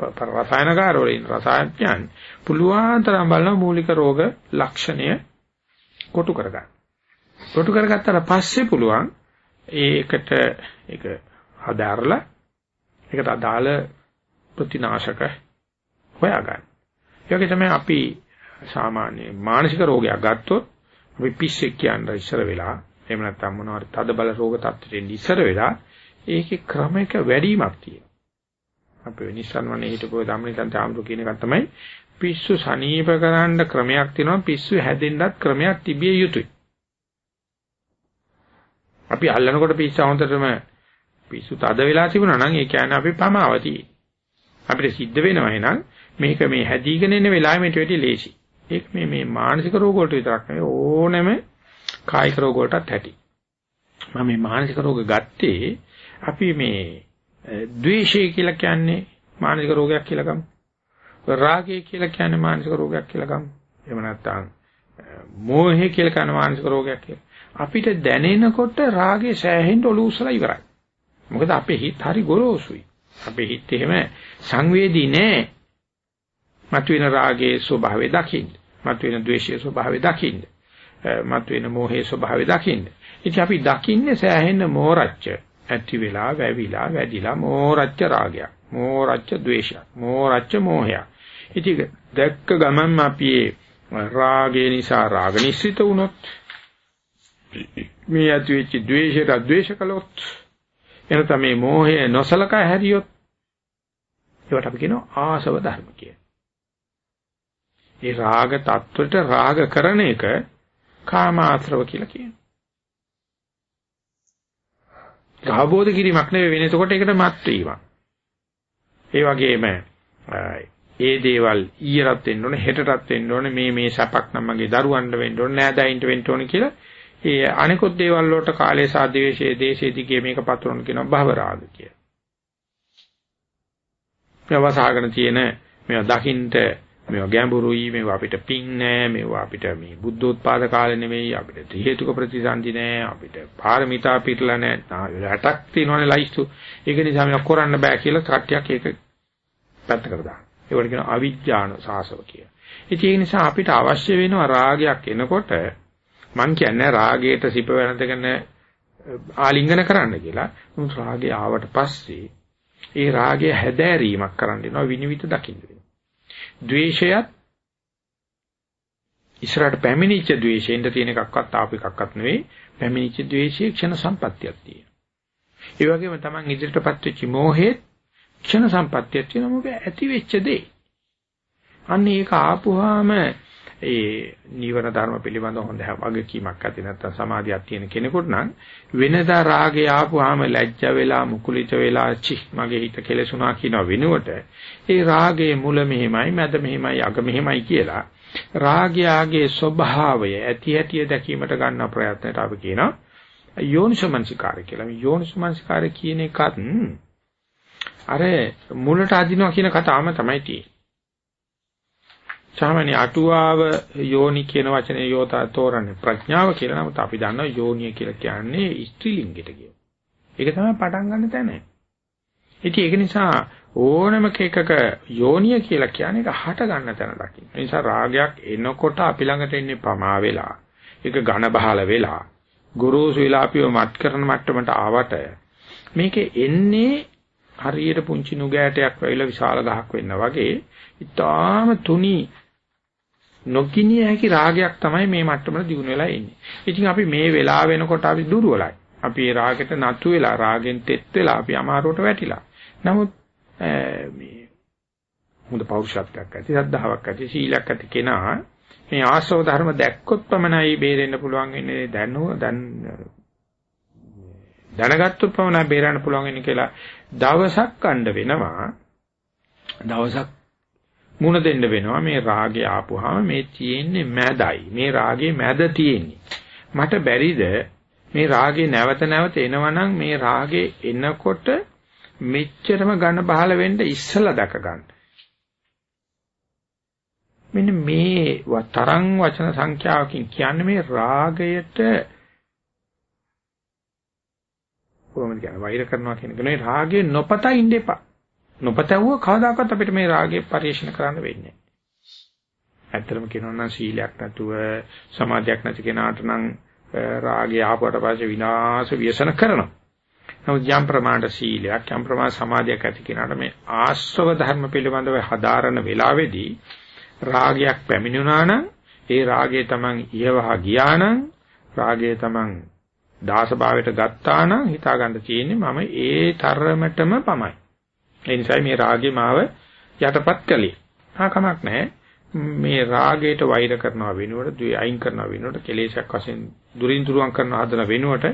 රසායනකාරවලින් රසායනඥයන් පුළුවන් තරම් බලන මූලික රෝග ලක්ෂණය කොටු කරගන්න. කොටු කරගත්තාට පස්සේ පුළුවන් ඒකට ඒක හදාarලා ඒකට අදාළ ප්‍රතිනාශක හොයාගන්න. ඒ වගේ තමයි අපි සාමාන්‍ය මානසික රෝගයක් ගත්තොත් අපි පිස්සෙක් කියන ඉස්සර වෙලා එහෙම නැත්නම් මොනවාරි තද බල රෝග තත්ත්වෙට ඉස්සර වෙලා ඒකේ ක්‍රමයක වැඩිමක් තියෙනවා. අපි නිසන්වනේ හිටපුව ධම්මනිකන් තාමරු කියන එක තමයි පිස්සු සනීප කරන්න ක්‍රමයක් තියෙනවා පිස්සු හැදෙන්නත් ක්‍රමයක් තිබිය යුතුයි. අපි අල්ලනකොට පිස්සා හොඳටම පිස්සු තද වෙලා තිබුණා නම් ඒ කියන්නේ අපි පමාවති. අපිට සිද්ධ වෙනවා එහෙනම් මේක මේ හැදීගෙන එන වෙලාවෙ මේට වැඩි ලේසි. ඒක මේ මේ මානසික රෝග වලට විතරක් නෙවෙයි ඕනෙම කායික රෝග වලටත් ඇති. මම මේ මානසික රෝග ගත්තේ අපි මේ ද්වේෂය කියලා කියන්නේ මානසික රෝගයක් කියලා ගමු. රාගය කියලා කියන්නේ මානසික රෝගයක් කියලා ගමු. එහෙම නැත්නම් මෝහය කියලා කියන මානසික රෝගයක් කියලා. අපිට දැනෙනකොට රාගේ සෑහෙන්න ඔලු උස්සලා ඉවරයි. මොකද අපේ හිත හරි ගොරෝසුයි. අපේ හිත එහෙම සංවේදී නෑ. මතුවෙන රාගයේ ස්වභාවය දකින්න. මතුවෙන ද්වේෂයේ ස්වභාවය දකින්න. මතුවෙන මෝහයේ ස්වභාවය දකින්න. ඉතින් අපි දකින්නේ සෑහෙන මෝරච්ච ඇති වෙලා වැවිලා වැඩිලා මෝරච්ච රාගයක්. මෝරච්ච ද්වේෂයක්. මෝරච්ච මෝහයක්. ඉතින් දැක්ක ගමන්ම අපි රාගය නිසා රාග නිස්සිත වුණොත් මේ ඇති වෙච්ච ද්වේෂයට ද්වේෂ කළොත් එනතම මේ මෝහය නොසලකා හැරියොත් ඒවට අපි කියනවා ආසව ධර්ම කියලා. ඒ රාග තත්වයට රාග කරන එක කාමාශ්‍රව කියලා කියනවා. අවබෝධ කිරීමක් නෙවෙයි වෙන එතකොට ඒකට මත් වීමක්. ඒ වගේම ඒ දේවල් ඊයරත් වෙන්න ඕනේ හෙටටත් වෙන්න ඕනේ මේ මේ සැපක් නම් මගේ දරුවන්ට වෙන්න ඕනේ නෑදෑයින්ට වෙන්න ඕනේ කියලා ඒ අනිකුත් දේවල් වලට කාලේ සාදේශයේ දේශයේ දිගේ මේක පතරන කියනවා භව රාග කියලා. මේවසහගෙන තියෙන මේවා දකින්ට මේවා ගැඹුරුයි මේවා අපිට පිං නෑ මේවා අපිට මේ බුද්ධෝත්පාද කාලේ නෙවෙයි අපිට ත්‍රි හේතුක ප්‍රතිසන්දි නෑ අපිට පාරමිතා පිටලා නෑ රටක් තියෙනවනේ ලයිස්තු ඒක නිසා මේක කරන්න බෑ කියලා කට්ටියක් ඒක පැත්තකට දානවා ඒවට කියන අවිජ්ජාන සාසව කිය. ඉතින් ඒ නිසා අපිට අවශ්‍ය වෙනවා රාගයක් එනකොට මං කියන්නේ රාගයට සිප වෙනදගෙන ආලිංගන කරන්න කියලා. මොකද රාගය ආවට පස්සේ ඒ රාගය හැදෑරීමක් කරන්න වෙනවා විනිවිද දකින්න වෙනවා. ද්වේෂයත් ඉස්සරහට පැමිණිච්ච ද්වේෂයෙන්ද තියෙන එකක්වත් ආපු එකක්වත් නෙවෙයි පැමිණිච්ච ද්වේෂයේ ක්ෂණ සම්පත්තියක් තියෙනවා. ඒ වගේම Taman ඉදිරියටපත් වෙච්ච මෝහේ ක්ෂණ සම්පත්තියක් තියෙනවා මොකද ඇති වෙච්ච දේ. අන්න ඒක ආපුවාම ඒ නීවර ධර්ම පිළිබඳව හොඳ වගකීමක් ඇති නැත්නම් සමාධියක් තියෙන කෙනෙකුට නම් වෙනදා රාගය ආපුවාම ලැජ්ජ වෙලා මුකුලිත වෙලා චි මගේ හිත කෙලසුණා කියන වෙනුවට ඒ රාගයේ මුල මෙහෙමයි මැද මෙහෙමයි අග මෙහෙමයි කියලා රාගයාගේ ස්වභාවය ඇති ඇති දැකීමට ගන්න ප්‍රයත්නයට අපි කියනවා යෝනිසමංසිකාරය කියලා. මේ යෝනිසමංසිකාරය කියන එකත් අර මුලට අදිනවා කියන කතාවම තමයි තියෙන්නේ. සාමාන්‍ය අටුවාව යෝනි කියන වචනේ යෝතා තෝරන්නේ ප්‍රඥාව කියලා. නමුත් අපි දන්නවා යෝනිය කියලා කියන්නේ ස්ත්‍රීලිංගයට කියන. ඒක තමයි පටන් ගන්න තැන. ඉතින් ඒක නිසා ඕනම එකක යෝනිය කියලා කියන්නේ ඒක හට ගන්න තැන දකින්න. ඒ නිසා රාගයක් එනකොට අපි ළඟට එන්නේ පමා වෙලා. ඒක ඝන බහල වෙලා. ගුරුසු වෙලා අපිව මත් කරන මට්ටමට ආවට මේකේ එන්නේ හරියට පුංචි නුගෑටයක් වෙයිලා විශාල ගහක් වෙන්න වගේ ඊටාම තුනි නොකිනිය හැකි රාගයක් තමයි මේ මට්ටමට දිනු වෙලා ඉන්නේ. ඉතින් අපි මේ වෙලාව වෙනකොට අපි දුර්වලයි. අපි ඒ රාගෙට නතු වෙලා රාගෙන් තෙත් වෙලා අපි අමාරුවට වැටිලා. නමුත් මේ හොඳ පෞරුෂත්වයක් ඇති, සද්ධාාවක් ඇති, සීලයක් ඇති කෙනා මේ ආශ්‍රව ධර්ම දැක්කොත් පමණයි බේරෙන්න පුළුවන් වෙන්නේ දැනුව දැන් දැනගත්තොත් පමණයි බේරන්න පුළුවන් වෙන්නේ කියලා දවසක් කණ්ඩ වෙනවා දවසක් මුණ දෙන්න වෙනවා මේ රාගේ ආපුවාම මේ තියෙන්නේ මැදයි. මේ රාගේ මැද තියෙන්නේ. මට බැරිද මේ රාගේ නැවත නැවත එනවනම් මේ රාගේ එනකොට මෙච්චරම ඝන බහල වෙන්න ඉස්සලා දැක ගන්න. මෙන්න මේ තරං වචන සංඛ්‍යාවකින් කියන්නේ මේ රාගයට කොහොමද කියන්නේ? වෛර කරනවා කියන එක නෙවෙයි. රාගය නොපතා ඉන්න එපා. නොපතවුව කවදාකවත් අපිට මේ රාගය පරිශන කරන්න වෙන්නේ නැහැ. ඇත්තටම කියනවා නම් සීලයක් නැතුව සමාධියක් නැති කෙනාට නම් රාගය ආපුවට පස්සේ විනාශ ව්‍යසන කරනවා. නමුත් යම් ප්‍රමාණයට සීලයක් යම් ප්‍රමාණ සමාධියක් ඇති කෙනාට මේ ආශ්‍රව ධර්ම පිළිබඳව හදාරන වෙලාවේදී රාගයක් පැමිණුණා නම් ඒ රාගය තමන් ඉහවහ ගියා නම් රාගය තමන් දාස භාවයට ගත්තා නම් හිතා ගන්න තියෙන්නේ මම ඒ තරමටම පමයි. ඒ නිසා මේ රාගේ මාව යටපත් කළේ. හා කමක් නැහැ. මේ රාගයට වෛර කරනවා වෙනුවට, ද්වේ අයින් කරනවා වෙනුවට, කෙලෙසක් වශයෙන් දුරින් දුරවන් කරනවා හදන වෙනුවට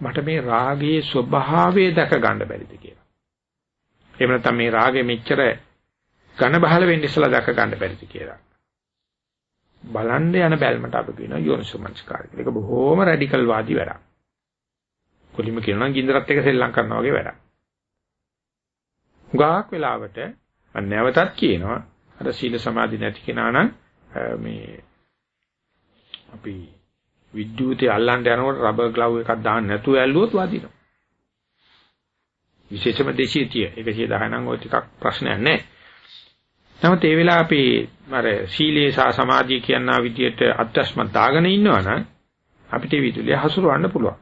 මට මේ රාගයේ ස්වභාවය දැක ගන්න බැරිද කියලා. එහෙම නැත්නම් මේ රාගෙ මෙච්චර ඝන බහල වෙන්න ඉස්සලා දැක ගන්න බැරිද කියලා. බලන්න යන බැල්මට අපි කියනවා යෝනිසෝමනස්කාරය. ඒක බොහොම රැඩිකල් වාදී වැඩක්. කොලිම කියනවා නම් ගින්දරත් එක සෙල්ලම් කරනවා වගේ වැඩක්. හුඟක් වෙලාවට මම නැවතත් කියනවා අර සීල සමාධි නැති කෙනා නම් මේ අපි විද්‍යුතය අල්ලන්න යනකොට රබර් ග්ලව් එකක් දාන්න නැතුව ඇල්ලුවොත් වදිනවා. විශේෂම දේශීය 110 නම් ওই ටිකක් ප්‍රශ්නයක් නැහැ. නමුත් ඒ වෙලාව අපි අර සීලේ සහ සමාධිය කියන විදියට අත්‍යස්ම දාගෙන ඉන්නවා නම් අපිට විදුලිය හසුරවන්න පුළුවන්.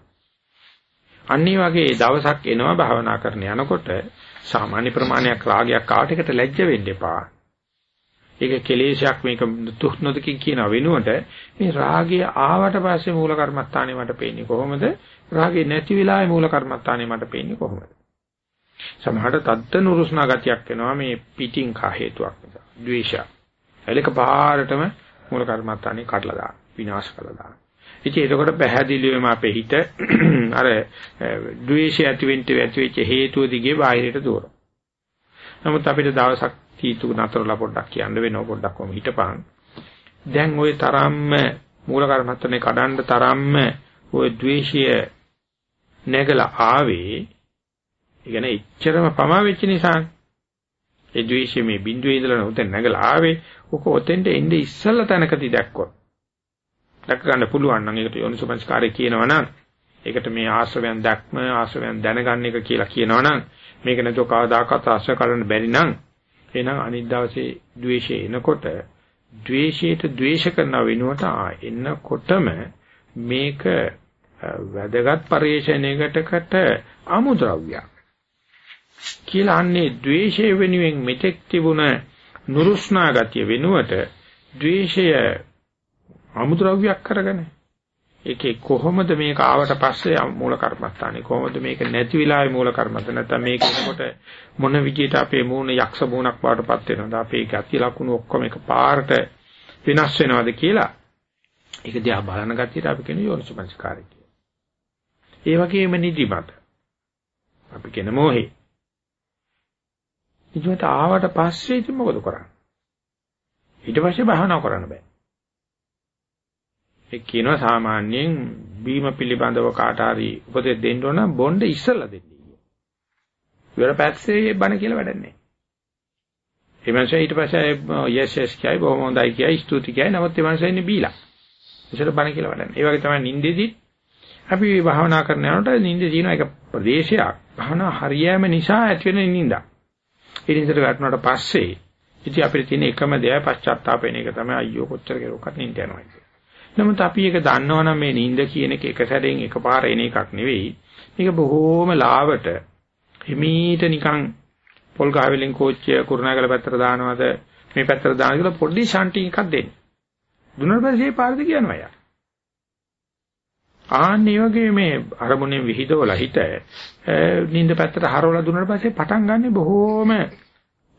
අනිත් වගේ දවසක් එනවා භාවනා කරන යනකොට සාමාන්‍ය ප්‍රමාණයක් රාගයක් ආවට එකට ලැජ්ජ වෙන්න එපා. ඒක කෙලේශයක් මේක තුක් නොදකින් කියන වෙනුවට මේ රාගය ආවට පස්සේ මූල කර්මස්ථානේ මට පේන්නේ කොහොමද? රාගේ නැති වෙලාවේ මූල කර්මස්ථානේ මට පේන්නේ කොහොමද? සමහරට තද්ද නුරුස්නා ගතියක් එනවා මේ පිටින් කා හේතුවක් නිසා. ද්වේෂය. එලක පාරටම මූල කර්මස්ථානේ කඩලා දාන, විනාශ කළා දාන. ඉතින් එතකොට පැහැදිලිවම අපේ හිත අර ද්වේෂය ඇති වෙන්න ඇති වෙච්ච හේතුව දිගේ බාහිරට දුවන. නමුත් අපිට දවසක් තීතු නතරලා පොඩ්ඩක් කියන්න වෙනවා පොඩ්ඩක් කොහොම හිටපන්. දැන් ওই තරම්ම මූල කර්මත්තනේ කඩන්න තරම්ම ওই ද්වේෂය නැගලා ආවේ ඒ කියන්නේ එච්චරම පමා වෙච්ච නිසා ඒ ද්වේෂය මේ බිඳුවේ ඉඳලා උතෙන් නැගලා ආවේ ඔක ඔතෙන්ට එන්නේ ඉස්සල්ලා තැනකදී දැක්කොත් දැක ගන්න පුළුවන් නම් ඒකට යෝනිසෝපංස්කාරය කියනවා නම් ඒකට මේ ආශ්‍රවයන් දැක්ම ආශ්‍රවයන් දැනගන්න එක කියලා කියනවා නම් මේක නැතුව කවදාකවත් ආශ්‍රය කරන්න බැරි නම් එහෙනම් අනිත් දවසේ ද්වේෂය එනකොට ද්වේෂයට ද්වේෂ කරන වෙනුවට එන්නකොටම මේක වැදගත් පරිශ්‍රණයකටකට අමුද්‍රව්‍යයක් කියලා අන්නේ ද්වේෂය වෙනුවෙන් මෙතෙක් තිබුණ නුරුස්නා ගතිය වෙනුවට ද්වේෂය අමුද්‍රව්‍යයක් කරගෙන ඒකේ කොහොමද මේක ආවට පස්සේ මූල කර්මස්ථානේ කොහොමද මේක නැති වෙලාවේ මූල කර්මස්ත නැත්නම් මේක එනකොට මොන විදිහට අපේ මූණ යක්ෂ මූණක් වඩටපත් වෙනවද අපේ ගති ලක්ෂණ ඔක්කොම එක පාරට වෙනස් වෙනවද කියලා ඒක දිහා බලන ගතියට අපි කියන යෝනිසමංස්කාරය කියලා. ඒ වගේම නිදිමත. අපි කියන මොහේ. නිදිමත ආවට පස්සේ ඉතින් මොකද කරන්නේ? ඊට පස්සේ භාවනා කරන්න බෑ. ඒ කියනවා සාමාන්‍යයෙන් බීම පිළිබඳව කාට හරි උපදෙස් දෙන්න ඕන බොණ්ඩ ඉස්සලා දෙන්න. ඉවර පැත්තේ බණ කියලා වැඩක් නැහැ. ඒ මනුස්සයා ඊට පස්සේ yes yes කියයි බොහොම හොඳයි කියයි ස්තුති කියයි නමුත් ඒ මනුස්සයා ඉන්නේ බීලා. ඒසර බණ කියලා වැඩක් නැහැ. ඒ වගේ තමයි නින්දෙදි අපි භාවනා කරන යනකොට නින්දේ තියෙන එක ප්‍රදේශයක් භාවනා හරියෑම නිසා ඇති වෙන නින්දා. ඒ නින්දට වැටුණාට පස්සේ ඉතින් අපිට තියෙන එකම දේ පශ්චාත්තාප වෙන එක තමයි අයියෝ කොච්චර කෙරුවක්වත් නින්ද යනවා කියන්නේ. නමුත් අපි ඒක දන්නවනම් මේ නිින්ද කියන එක එක සැරෙන් එකපාර එන එකක් නෙවෙයි. මේක බොහෝම ලාවට හිමීට නිකන් පොල් ගහවෙලින් කෝච්චිය කුරුණාගල පැත්තට දානවද මේ පැත්තට දානවද කියලා පොඩි ෂන්ටිං එකක් දෙන්න. දුන්නාට පස්සේ පාරද කියනවා යා. ආන්නේ වගේ මේ අරමුණෙන් විහිදවලා හිත නිින්ද පැත්තට හරවලා දුන්නාට පස්සේ පටන් ගන්න බොහෝම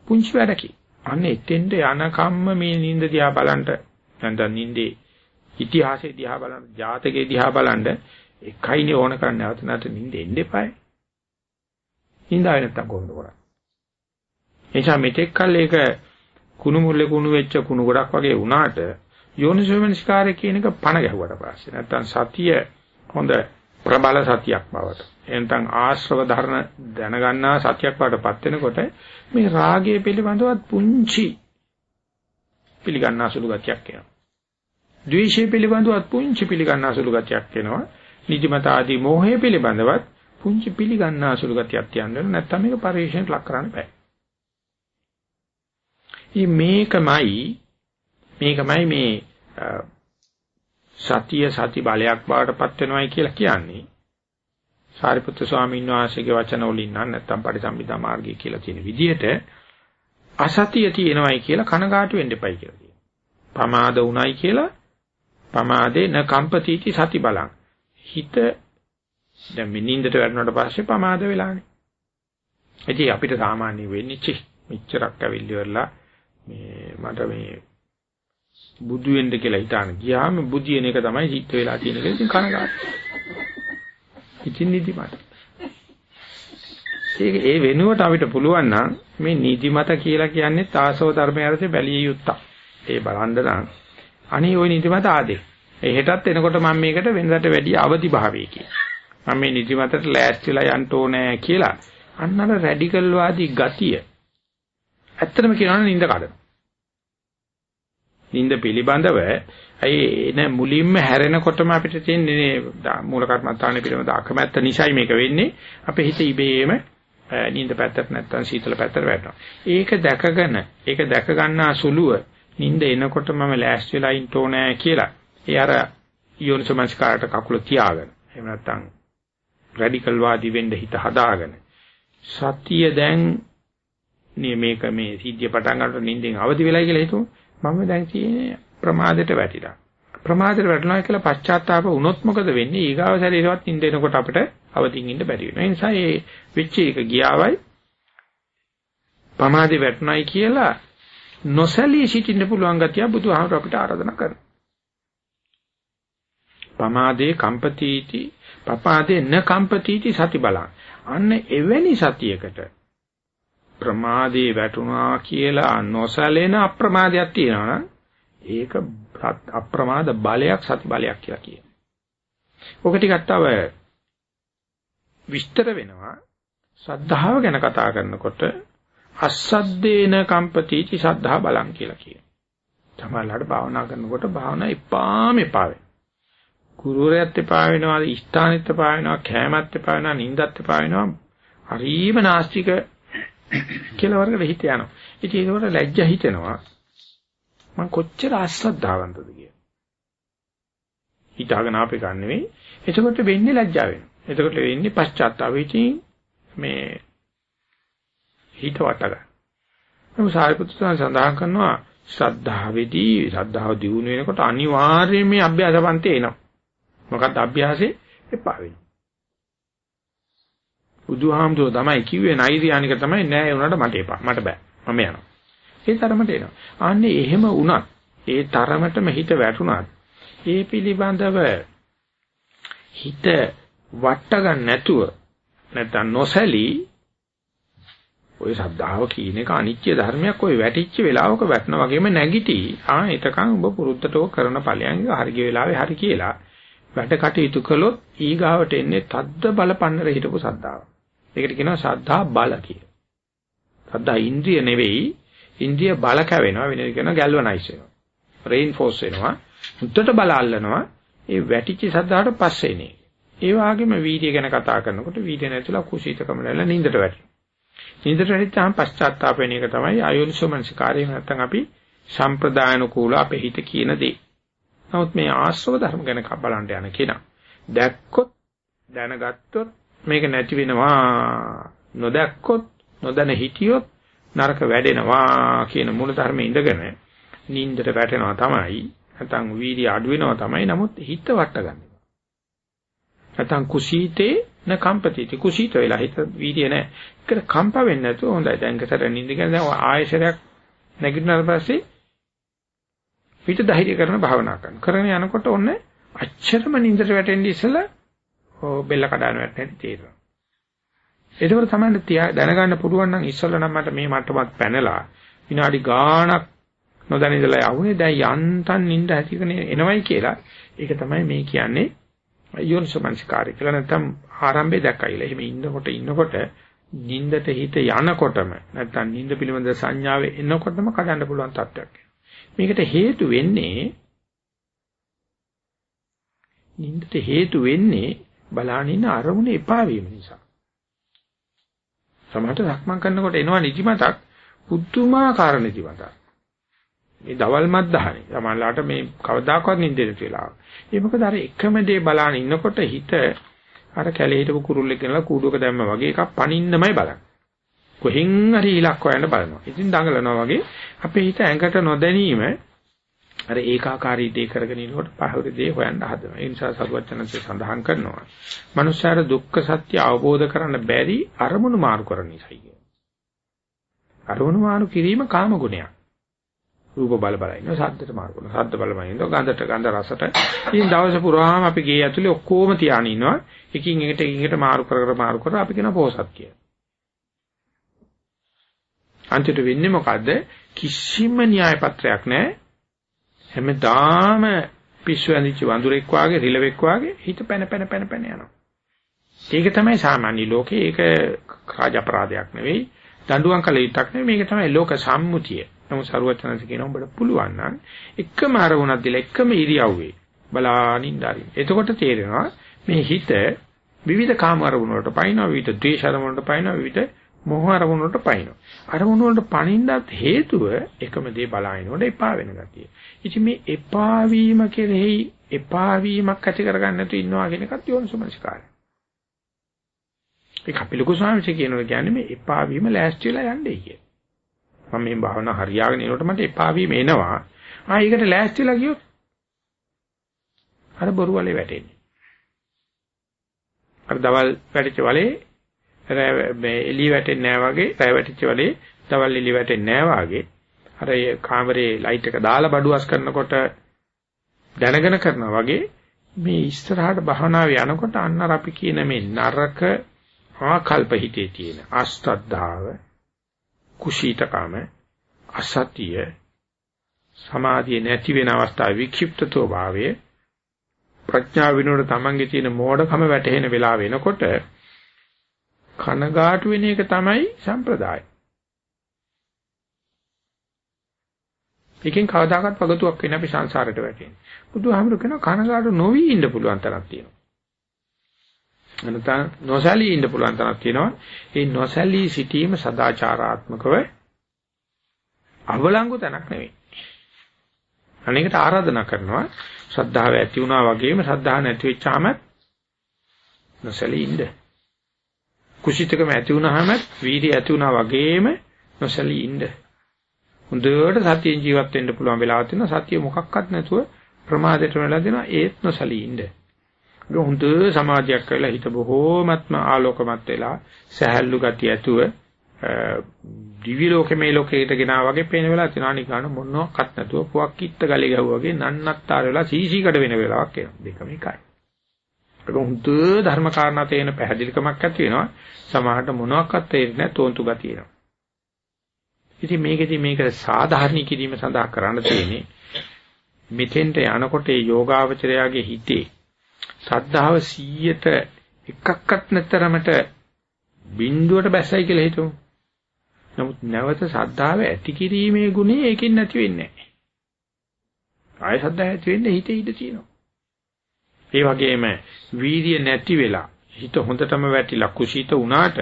පුංචි වැඩකි. අන්නේ එතෙන්ට යනකම්ම මේ නිින්ද දිහා බලන්න නැත්නම් නිින්දේ ඉතිහාසයේ දිහා බලන්න, ජාතකයේ දිහා බලන්න එකයිනේ ඕන කරන්නේ නැවත නැවත නිින්ද එන්න එපායි. නිින්දාවේ නැත්තම් කොහොමද කරන්නේ? එනිසා මෙතෙක් කල් ඒක කුණු මුල්ලේ කුණු වෙච්ච කුණු ගොඩක් වගේ වුණාට යෝනිසෝමනස්කාරය කියන එක පණ ගැහුවට පස්සේ නැත්තම් සතිය හොඳ ප්‍රබල සතියක් බවට එනතන් ආශ්‍රව ධර්ම දැනගන්නා සතියක් බවටපත් වෙනකොට මේ රාගය පිළිබඳවත් පුංචි පිළිගන්නා සුළු ගතියක් එනවා. ද්වේෂය පිළිබඳවත් පුංචි පිළිගන්නා සුළු ගතියක් එනවා. නිදිමත ආදී මෝහය පිළිබඳවත් පුංචි පිළිගන්නා සුළු ගතියක් තියන්න නැත්නම් මේක පරිශ්‍රණයට ලක් කරන්න බෑ. මේකමයි මේකමයි මේ සතිය සති බලයක් බවට පත් වෙනවයි කියලා කියන්නේ. සාරිපුත්‍ර ස්වාමීන් වහන්සේගේ වචන වලින් නම් නැත්නම් පරිසම්පදා මාර්ගය කියලා කියන විදිහට අසතිය තියෙනවයි කියලා කනගාටු වෙන්න එපයි කියලා කියනවා. පමාද උණයි කියලා පමාදේ න කම්පතිටි සති බලං. හිත දැන් මිනින්දට වැටුණාට පස්සේ පමාද වෙලානේ. ඉතින් අපිට සාමාන්‍ය වෙන්නේ චි මෙච්චරක් ඇවිල්ලිවලා මේ මට මේ බුදු වෙන්න කියලා හිතාන ගියාම බුදියන එක තමයි සිත් වෙලා තියෙන එක ඉතින් කනගාටු. ඉතින් නිදිමත. ඒක ඒ වෙනුවට අපිට පුළුවන් නම් මේ නිදිමත කියලා කියන්නේ තාසව ධර්මයරසේ බැලිය යුත්තක්. ඒ බලන්න නම් අනේ ওই නිදිමත ආදේ. ඒ හෙටත් එනකොට මම මේකට වෙනදට වැඩිය අවදි භාවයකින්. මම මේ නිදිමතට ලෑස්තිලා යන්න ඕනේ කියලා. අන්න අර රැඩිකල් වාදී ගතිය. ඇත්තටම කියනවා නින්ද කඩන. නින්ද පිළිබඳව අයි එන මුලින්ම හැරෙනකොටම අපිට තියෙන්නේ මූල කර්මස්ථානේ පිළිබඳ අකමැත්ත නිසයි මේක වෙන්නේ. අපේ හිත ඉබේම නින්ද පැත්තට නැත්තම් සීතල පැත්තට වැටෙනවා. ඒක දැකගෙන ඒක දැක ගන්නා සුළුව නිින්ද එනකොට මම ලෑස්ති වෙලා ඉන්න ඕනෑ කියලා. ඒ අර යෝනිසමස්කාරට කකුල තියාගෙන. එහෙම නැත්නම් රැඩිකල් වාදී වෙන්න හිත හදාගෙන. සතිය දැන් මේක මේ සිද්ධිය පටන් ගන්නකොට නිින්දෙන් අවදි වෙලා කියලා හිතුව. මම දැන් තියෙන්නේ ප්‍රමාදයට වැටිලා. ප්‍රමාදයට වැටෙනවා කියලා පශ්චාත්තාප වුණොත් මොකද වෙන්නේ? ඊගාව ශරීරවත් නිින්ද එනකොට අපිට අවදිින් ඉන්න බැරි වෙනවා. ඒ නිසා මේ වෙච්ච එක ගියාවයි ප්‍රමාදේ වැටුණයි කියලා නොසැලී සිටින්න පුළුවන් ගතිය බුදුහාමර අපිට ආරාධනා කරනවා. පමාදේ කම්පතිටි පපාදේ න කම්පතිටි සති බලං. අන්න එවැනි සතියකට ප්‍රමාදේ වැටුණා කියලා නොසැලෙන අප්‍රමාදයක් තියෙනවා ඒක අප්‍රමාද බලයක් සති බලයක් කියලා කියනවා. ඔක ටිකක් තව විස්තර වෙනවා. සද්ධාව ගැන කතා කරනකොට අස්සද්දේන කම්පතිචි සද්ධා බලං කියලා කියනවා. තමයිලාට භාවනා කරනකොට භාවනා එපාම එපා වෙනවා. ගුරුවරයාත් එපා වෙනවා, ස්ථානෙත් එපා වෙනවා, කෑමත් එපා වෙනවා, නිින්දත් එපා වෙනවා. හරිම නාස්තික කියලා වර්ගයට හිත යනවා. ඉතින් ඒකට ලැජ්ජා හිතෙනවා. මම කොච්චර අශ්‍රද්ධාවන්තද කියලා. හිතාගෙන ආපේ ගන්න නෙවෙයි. එතකොට වෙන්නේ ලැජ්ජා වෙනවා. එතකොට වෙන්නේ පශ්චාත්තාපෙකින් මේ හිත වට ගන්න. නමුත් සාරිපුත්‍ර සඳහන් කරනවා ශ්‍රද්ධාවේදී ශ්‍රද්ධාව දියුණු වෙනකොට අනිවාර්යයෙන් මේ අභ්‍යාසපන්ති එනවා. මොකක්ද අභ්‍යාසේ එපා වෙනවා. බුදුහාමුදුරුවෝ තමයි කිව්වේ නෛර්යානික තමයි නෑ උනට මට එපා. මට බෑ. මම යනවා. ඒ තරමට එනවා. අන්නේ එහෙම වුණත් ඒ තරමටම හිත වැටුණත් ඒ පිළිබඳව හිත වට ගන්න නැතුව නැත්නම් නොසැලී ඔය සද්ධාව කියන එක අනිත්‍ය ධර්මයක් ඔය වැටිච්ච වෙලාවක වැටෙන වගේම නැගිටි. ආ එතකන් ඔබ පුරුද්දට ඔය කරන ඵලයන් හරි ගිය වෙලාවේ හරි කියලා වැඩ කටයුතු කළොත් ඊගාවට එන්නේ තද්ද බල පන්නර හිටපු සද්ධාව. ඒකට කියනවා සද්ධා බල කියලා. සද්ධා ඉන්ද්‍රිය නෙවෙයි ඉන්ද්‍රිය බල කැවෙනවා වෙන කියනවා ගැල්වනයිස් වෙනවා. රේන්ෆෝස් වෙනවා. මුත්තට බල අල්ලනවා. ඒ වැටිච්ච සද්ධාට පස්සේනේ. ඒ වගේම වීර්ය ගැන කතා කරනකොට වීර්ය නැතිලා කුසීතකම නැලා නින්දට වැටෙනවා. නින්දට වැටිච්චාම පශ්චාත්තාප වෙන එක තමයි අයෝනිසෝ මනසිකාරය නැත්තම් අපි සම්ප්‍රදායන කූල අපේ හිත කියන දේ. නමුත් මේ ආශ්‍රව ධර්ම ගැන බලන්න යන කෙනා දැක්කොත් දැනගත්තොත් මේක නැති වෙනවා නොදැක්කොත් නොදැන හිටියොත් නරක වැඩෙනවා කියන මූල ධර්මයේ ඉඳගෙන නින්දට වැටෙනවා තමයි නැත්නම් වීර්ය අඩු වෙනවා තමයි නමුත් හිත වට ගන්න. නැත්නම් කුසීතේ න කම්පතිති කුසීත වෙලා හිත වීර්ය නැහැ. ඒකට කම්ප වෙන්නේ නැතුව හොඳයි. දැන් කතර නින්ද කියන දැන් ආයශරයක් නැගිටිනාට පස්සේ පිට ධෛර්ය කරන භාවනා කරන. කරගෙන යනකොට ඔන්න අච්චරම නින්දට වැටෙන්නේ ඉස්සලා බෙල්ල කඩන වැටෙන්නේ තේරෙනවා. ඒකවල තමයි දැනගන්න පුළුවන් නම් ඉස්සෙල්ලා නම් මට මේ මට්ටමත් පැනලා විනාඩි ගාණක් නොදැන ඉඳලා යවුනේ දැන් යන්තම් නිින්ද ඇතිකන එනවයි කියලා. ඒක තමයි මේ කියන්නේ යෝනිසමනස්කාරය කියලා නැත්නම් ආරම්භය දැක්කයිලා. එහෙම ඉන්නකොට ඉන්නකොට නිින්දට හිත යනකොටම නැත්නම් නිින්ද පිළිබඳ සංඥාව එනකොටම කඩන්න පුළුවන් තත්ත්වයක්. මේකට හේතු වෙන්නේ නිින්දට හේතු වෙන්නේ බලානින්න අරමුණ එපා වීම නිසා. සමහරට සක්මන් කරනකොට එනවා නිදිමතක් පුදුමාකාර නිදිමතක්. මේ දවල් මද්දහනේ. සමහරලාට මේ කවදාකවත් නිින්දෙට වෙලා. ඒ මොකද අර එකම දේ බලාන ඉන්නකොට හිත අර කැලේ හිටපු කුරුල්ලෙක් ගෙනලා කූඩුවක දැම්ම වගේ එකක් පනින්නමයි බලන්නේ. කොහෙන් හරි ඉලක්ක හොයන්න බලනවා. ඉතින් දඟලනවා වගේ අපේ හිත ඇඟට නොදැනීම අර ඒකාකාරී දේ කරගෙන ඉනකොට පහවර දේ හොයන්න හදනවා. ඒ නිසා සරුවචනන්සේ සඳහන් කරනවා. මනුෂ්‍යර දුක්ඛ සත්‍ය අවබෝධ කරන්න බැරි අරමුණු මාරු කරන නිසායි. අරමුණු මාරු කිරීම කාම ගුණයක්. රූප බල බල ඉන්නවා ශබ්දට මාරු කරනවා. ශබ්ද බල බල ඉන්නවා ගන්ධට ගන්ධ රසට. ඉතින් දවස පුරාම අපි ගේ ඇතුලේ ඔක්කොම තියාගෙන ඉන්නවා. එකින් එකට එකින් එකට මාරු කර කර මාරු කර අපි කියන පෝසත් කියලා. අන්තිමට වෙන්නේ මොකද්ද? කිසිම න්‍යාය පත්‍රයක් නැහැ. හැමදාම පිස්සු ඇඳිච්ච වඳුරෙක් වාගේ රිලෙවෙක් වාගේ හිත පැන පැන පැන පැන යනවා. ඒක තමයි සාමාන්‍ය ලෝකේ ඒක රාජ අපරාධයක් නෙවෙයි දඬුවම් කළ යුත්තක් නෙවෙයි මේක තමයි ලෝක සම්මුතිය. නමුත් සරුවචනන්ස කියන උඹට පුළුවන් නම් එකම අරමුණක් දීලා එකම ඉරියව්වේ බලානින් දරින්. එතකොට තේරෙනවා මේ හිත විවිධ කාම අරමුණු වලට පයින්නවා විවිධ ද්වේෂ අරමුණු වලට පයින්නවා විවිධ මොහ අරමුණු වලට පයින්නවා. අරමුණු වලට පනින්නත් හේතුව එකම දේ බලාගෙනකොට එපා වෙන ගතිය. ඉතින් මේ එපා වීම කෙරෙහි එපා වීමක් ඇති කරගන්න නැතු ඉන්නවා කියන එකත් යෝනිසමනස්කාරය. ඒක අපි ලොකු ස්වාමීන් කියනවා කියන්නේ මේ එපා වීම ලෑස්ති වෙලා යන්නේ කිය. මම මේ භාවනා හරියාගෙන එනකොට මට එපා වීම එනවා. ආ ඒකට ලෑස්ති වෙලා ගියොත් අර බොරු වලේ වැටෙන්නේ. අර දවල් වැටිච්ච වලේ මේ එළිය වැටෙන්නේ නැහැ වගේ රැ වැටිච්ච වෙලේ දවල් එළිය වැටෙන්නේ නැහැ වගේ අර ඒ කාමරේ ලයිට් එක දාලා බඩුවස් කරනකොට දැනගෙන කරනවා වගේ මේ ඉස්සරහට භවනාව යනකොට අන්නර අපි කියන මේ නරක ආකල්ප හිතේ තියෙන අස්තද්ධාව කුසීතකම අසතිය සමාධිය නැති වෙන අවස්ථාවේ වික්ෂිප්තතෝ භාවයේ ප්‍රඥා විනෝඩ තමන්ගේ තියෙන මෝඩකම වැටහෙන වෙලාව වෙනකොට කනගාටු වෙන එක තමයි සම්ප්‍රදාය. එකෙන් කවදාකවත් වගතුවක් වෙන අපි සංසාරයට වැටෙන්නේ. බුදුහාමුදුරු කියන කනගාටු නොවි ඉන්න පුළුවන් තරක් තියෙනවා. එනතන නොසැලී ඉන්න පුළුවන් තරක් තියෙනවා. ඒ නොසැලී සිටීම සදාචාරාත්මකව අවලංගු තැනක් නෙවෙයි. අනේකට ආරාධනා කරනවා ශ්‍රද්ධාව ඇති වුණා වගේම ශ්‍රද්ධාව නැති වෙච්චාම නොසැලී ඉන්න. කුසිතකම ඇති වුණාම වීර්ය ඇති වුණා වගේම නොසැලී ඉන්න. හොඳට සතියෙන් ජීවත් වෙන්න පුළුවන් වෙලාවක් තියෙනවා සතිය මොකක්වත් නැතුව ප්‍රමාදයට වෙලා දෙනවා ඒත් නොසලී ඉන්න. ඒක හොඳ සමාධියක් වෙලා හිත බොහෝමත්ම ආලෝකමත් වෙලා සහැල්ලු ගතිය ඇතුව දිවි ලෝකේ මේ ලෝකේට ගෙනා වගේ පේන වෙලාව තියෙනවා. නිකන් මොනවත් නැතුව පුවක් කිත්ත ගලේ ගැහුවා වගේ නන්නත්තර වෙලා සීසී කඩ වෙන වෙලාවක් එනවා. දෙකම එකයි. ඒක හුඳ ධර්ම කාරණා තේන පැහැදිලිකමක් ඇති වෙනවා. සමහරට මොනවත් තේරෙන්නේ නැහැ තෝන්තු ගතියනවා ඉතින් මේකෙදි මේක සාධාරණී කිරීම සඳහා කරන්න තියෙන්නේ මෙතෙන්ට යනකොට ඒ යෝගාවචරයාගේ හිතේ සද්ධාව 100ට එකක්වත් නැතරමට බිඳුවට බැස්සයි කියලා හිතමු. නමුත් නැවත සද්ධාව ඇති කිරීමේ ගුණය ඒකෙන් නැති වෙන්නේ නැහැ. ආය සද්ධාව ඇති වෙන්නේ හිතේ ඉඳ තියෙනවා. ඒ වගේම වීර්ය නැති වෙලා හිත හොඳටම වැටිලා කුසීත වුණාට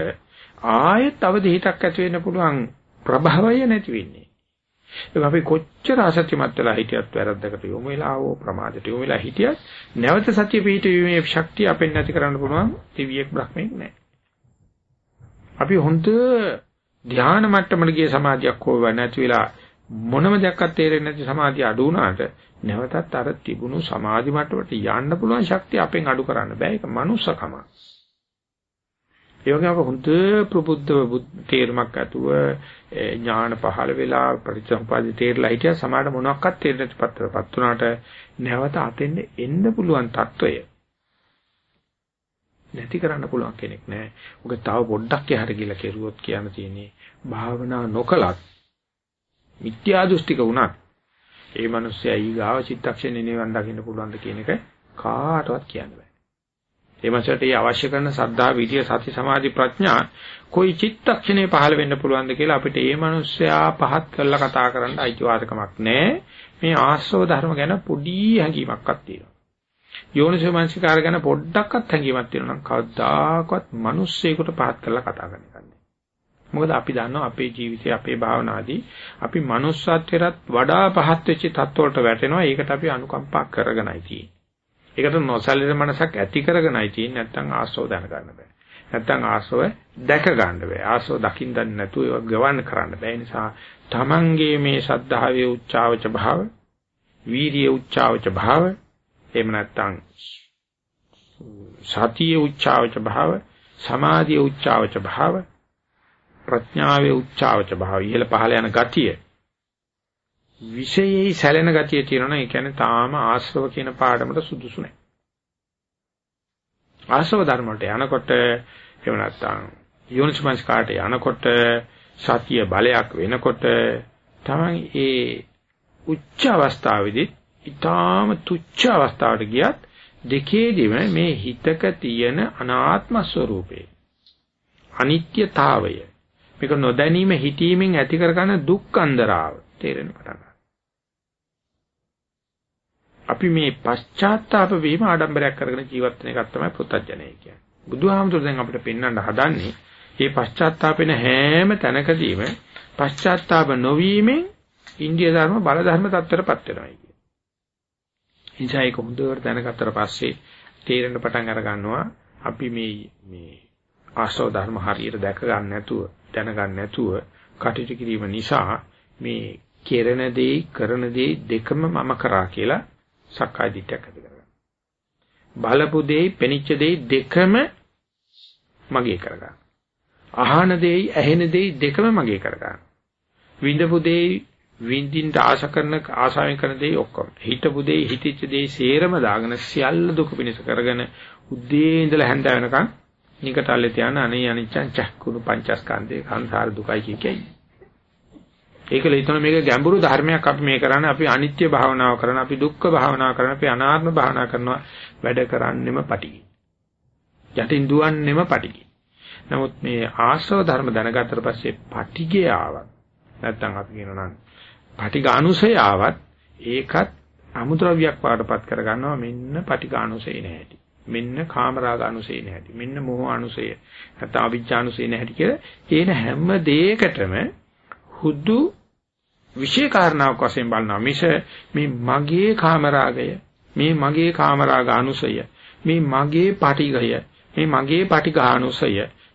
ආයෙත් අවදි හිතක් ඇති වෙන්න පුළුවන් ප්‍රභවය නැති වෙන්නේ. ඒක අපි කොච්චර අසත්‍යමත් වෙලා හිටියත් වැරද්දකට යොමු වෙලා හෝ ප්‍රමාදයට යොමු වෙලා හිටියත් නැවත සතිය පිහිටීමේ ශක්තිය අපෙන් නැති කරන්න පුළුවන් දිව්‍යයක් බ්‍රහ්මයක් නැහැ. අපි හොඳ ධානා මට්ටමට ගිය සමාධියක් හොව නැති වෙලා මොනම දෙයක්වත් තේරෙන්නේ නැති සමාධිය අඩු වුණාට නැවතත් අර තිබුණු සමාධි මට්ටමට යන්න පුළුවන් ශක්තිය අපෙන් අඩු කරන්න බෑ ඒක මනුස්සකම. ඒ වගේම හොඳ ප්‍රබුද්ධ තේරුමක් ඇතුව ඥාන පහළ වෙලා ප්‍රතිසම්පාදි තේරලා හිටියා සමාඩ මොනක්වත් තේරෙන්නට පත්‍රපත් උනාට නැවත අතෙන්න එන්න පුළුවන් తত্ত্বය නැති කරන්න පුළුවන් කෙනෙක් නැහැ. ඔක තව පොඩ්ඩක් යහට ගිහලා කෙරුවොත් කියන්න තියෙන්නේ භාවනා නොකලත් මිත්‍යා දෘෂ්ටික වුණත් ඒ මනුස්සයා ඊගාව චිත්තක්ෂණේ නිවන් දකින්න පුළුවන් ද කියන එක කාටවත් කියන්න බෑ. ඒ මාසයට ඒ අවශ්‍ය කරන සද්ධා විදිය සති සමාධි ප්‍රඥා કોઈ චිත්තක්ෂණේ පහළ වෙන්න පුළුවන්ද කියලා අපිට ඒ මිනිස්සයා පහත් කරලා කතා කරන්න අයිතිවාසිකමක් නැහැ. මේ ආශ්‍රව ධර්ම ගැන පොඩි හැඟීමක්වත් තියෙනවා. යෝනිසෝ මනසිකාර ගැන පොඩ්ඩක්වත් හැඟීමක් තියෙනවා නම් කවදාකවත් මිනිස්සෙකුට පහත් කරලා කතා කරන්න කන්නේ. මොකද අපි දන්නවා අපේ ජීවිතේ අපේ භාවනාදී අපි manussත්වයට වඩා පහත් වෙච්ච තත්ත්වවලට වැටෙනවා. ඒකට අපි අනුකම්පා කරගෙනයි තියෙන්නේ. ඒකට නොසැලෙන මනසක් ඇති කරගෙනයි තියෙන්නේ නැත්නම් ආශ්‍රව දැන ගන්න බෑ. නැත්නම් ආශ්‍රව දැක ගන්න බෑ. ආශ්‍රව දකින්න දන්නේ නැතුව ඒක ගවන්න කරන්න බෑ. ඒ නිසා තමන්ගේ මේ සද්ධාවේ උච්චාවච භාව, වීරිය උච්චාවච භාව, එහෙම නැත්නම් සතියේ උච්චාවච භාව, සමාධියේ උච්චාවච භාව, ප්‍රඥාවේ උච්චාවච භාව, ඉහළ පහළ යන ගතිය විෂයෙහි සැලෙන ගතිය තියෙනවා ඒ කියන්නේ තාම ආශ්‍රව කියන පාඩමට සුදුසු නැහැ. ආශ්‍රව ධර්ම වලට යනකොට එහෙම නැත්නම් යෝනිසමස් කාට යනකොට සතිය බලයක් වෙනකොට තමයි ඒ උච්ච අවස්ථාවේදී ඊටාම තුච්ච අවස්ථාවට ගියත් දෙකේදීම මේ හිතක තියෙන අනාත්ම ස්වરૂපේ අනිත්‍යතාවය මේක නොදැනීම හිතීමෙන් ඇති කරගන්න දුක් අන්දරාව තේරෙන පටන් අපි මේ පශ්චාත්තාප වීම ආඩම්බරයක් කරගෙන ජීවත් වෙන එකක් තමයි පුත්තජනය කියන්නේ. බුදුහාමුදුර දැන් අපිට පෙන්වන්න හදන්නේ මේ පශ්චාත්තාපෙන හැම තැනකදීම පශ්චාත්තාප නොවීමෙන් ඉන්දිය ධර්ම බල ධර්ම තත්ත්වයටපත් වෙනවා කියන්නේ. එනිසා ඒක හොඳට දැනගත්තට පස්සේ තේරෙන්න පටන් අර ගන්නවා අපි මේ මේ ආශ්‍රව ධර්ම හරියට දැක ගන්න නැතුව දැන ගන්න නැතුව කටයුතු කිරීම නිසා මේ කෙරෙන දේ කරන දේ දෙකම මම කරා කියලා සක්කාය දිට්ඨියක් ඇති කරගන්න. බලපු දෙයි, පෙනිච්ච දෙයි දෙකම මගේ කරගන්න. අහන දෙයි, ඇහෙන දෙයි දෙකම මගේ කරගන්න. විඳපු දෙයි, විඳින්න ආශ කරන ආශාවෙන් කරන දේ ඔක්කොම හිතපු දේ හිතිච්ච දේ සේරම දාගෙන සියල්ල දුක පිණිස කරගෙන උද්දී ඉඳලා හැන්ද වෙනකන් නිකටල්ලේ තියන අනේ අනිච්චං චක්කුණු පංචස්කන්ධේ සංසාර දුකයි කියයි. ඒකල හිතන මේක ගැඹුරු ධර්මයක් අපි මේ කරන්නේ අපි අනිත්‍ය භාවනාව කරන අපි දුක්ඛ භාවනාව කරන අපි අනාත්ම භාවනා කරනවා වැඩ කරන්නෙම පටිගි. යටින් දුවන්නෙම පටිගි. නමුත් මේ ආශ්‍රව ධර්ම දැනගත්තට පස්සේ පටිගය ආවත් නැත්තම් අපි කියනවා නම් පටිඝානුසය ආවත් ඒකත් අමුද්‍රව්‍යයක් පාඩපත් කරගන්නවා මෙන්න පටිඝානුසය නැහැටි. මෙන්න කාමරාගානුසය නැහැටි. මෙන්න මොහානුසය. නැත්නම් අවිජ්ජානුසය නැහැටි කියලා ඒන හැම දෙයකටම හුදු විශේෂ කාරණාවක් වශයෙන් බලනවා. මිස මේ මගේ කාමරාගය, මේ මගේ කාමරාගානුසය, මේ මගේ පටිඝය, මේ මගේ පටිඝානුසය,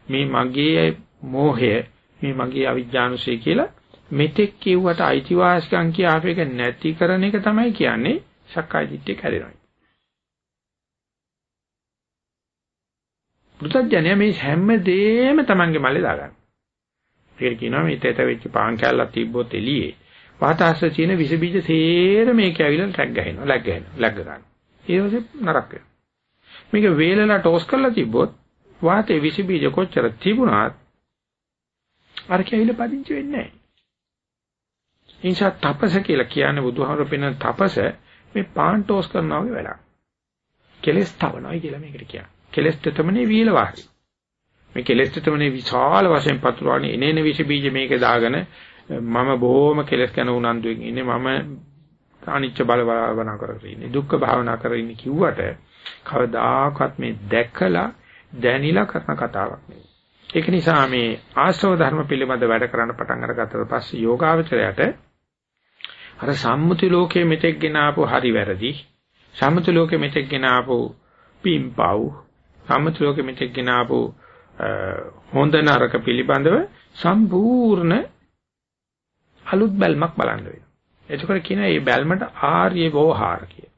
මේ මගේ මෝහය, මේ මගේ අවිජ්ජානුසය කියලා මෙතෙක් කිව්වට අයිතිවාසිකම් කියාප එක නැති කරන එක තමයි කියන්නේ සක්කාය දිට්ඨිය කැඩෙනවා. පුදුජඥය මේ හැම දෙෙම Tamange මල්ලේ දාගන්න. ඒක කියනවා මේ තේත වෙච්ච පාන් කැල්ලක් තිබ්බොත් එළියේ වාතාශ්‍ර චීන විස බීජ සේර මේක ඇවිල්ලා ටැග් ගහනවා, ලැග් ගහනවා, ලැග් ගන්නවා. ඊට පස්සේ නරක වෙනවා. මේක වේලලා ටෝස් කරලා තිබ්බොත් වාතයේ විස බීජ කොච්චර තිබුණත් අර කැවිල පදිංචි වෙන්නේ නැහැ. නිසා තපස කියලා කියන්නේ බුදුහාමර පෙන තපස මේ පාන් ටෝස් කරනවා වගේ වැඩක්. කෙලස් තවනයි කියලා මේකට කියන්නේ. කෙලස් තෙතමනේ වීල වාහි. මේ කෙලස් තෙතමනේ විශාල වශයෙන් පතුරවන්නේ. එනේන විස බීජ මේක දාගෙන මම බොහොම කෙලස් ගැන උනන්දුවෙන් ඉන්නේ. මම අනිච්ච බල භාවනා කරගෙන ඉන්නේ. දුක්ඛ භාවනා කරගෙන ඉන්නේ කිව්වට කවදාකවත් මේ දැකලා දැනිලා කරන කතාවක් නෙවෙයි. ඒක නිසා මේ ආශ්‍රව ධර්ම පිළිබඳ වැඩ කරන්න පටන් අරගත්තට පස්සේ යෝගාවචරයට අර සම්මුති ලෝකයේ මෙතෙක් ගෙන ආපු හරි වැරදි සම්මුති ලෝකයේ මෙතෙක් ගෙන ආපු පිම්පව් සම්මුති ලෝකයේ මෙතෙක් ගෙන ආපු හොඳ නරක පිළිබඳව සම්පූර්ණ අලුත් බැල්මක් බලන්න වෙනවා. එතකොට කියන මේ බැල්මට ආර්ය වෝහාර කිය.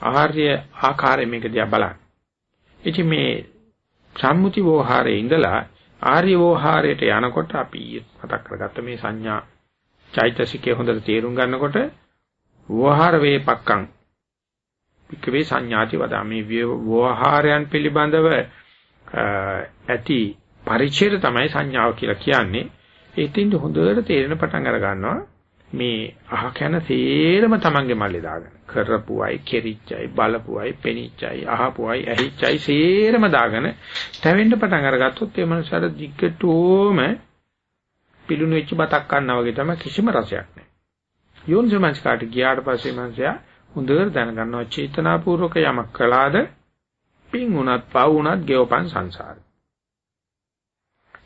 ආර්ය ආකාරයෙන් මේක දිහා බලන්න. ඉතින් මේ සම්මුති වෝහාරයේ ඉඳලා ආර්ය වෝහාරයට යනකොට අපි මතක් කරගත්ත මේ සංඥා චෛතසිකයේ හොඳට තේරුම් ගන්නකොට වෝහාර වේපක්කං පිකවේ සංඥාති වදා. මේ වෝහාරයන් පිළිබඳව ඇති පරිච්ඡේද තමයි සංඥාව කියලා කියන්නේ. ඒතින්ද හොඳට තේරෙන පටන් අර ගන්නවා. මේ අහකන තේරම Tamange මල්ලේ දාගෙන. කරපුවයි කෙරිච්චයි බලපුවයි පෙනිච්චයි අහපුවයි ඇහිච්චයි සේරම දාගෙන තැවෙන්න පටන් අරගත්තොත් ඒ මනුස්සයාට දිග්ගටෝම පිලුණු වෙච්ච බතක් කන්නා වගේ තමයි කිසිම රසයක් නැහැ. යෝනිසමංස්කාට ගියාට පස්සේ මනුස්සයා හොඳට දැනගන්නවා චේතනාපූර්වක යමක් කළාද පින් උනත් පව් උනත් ගෙවපන් සංසාරේ.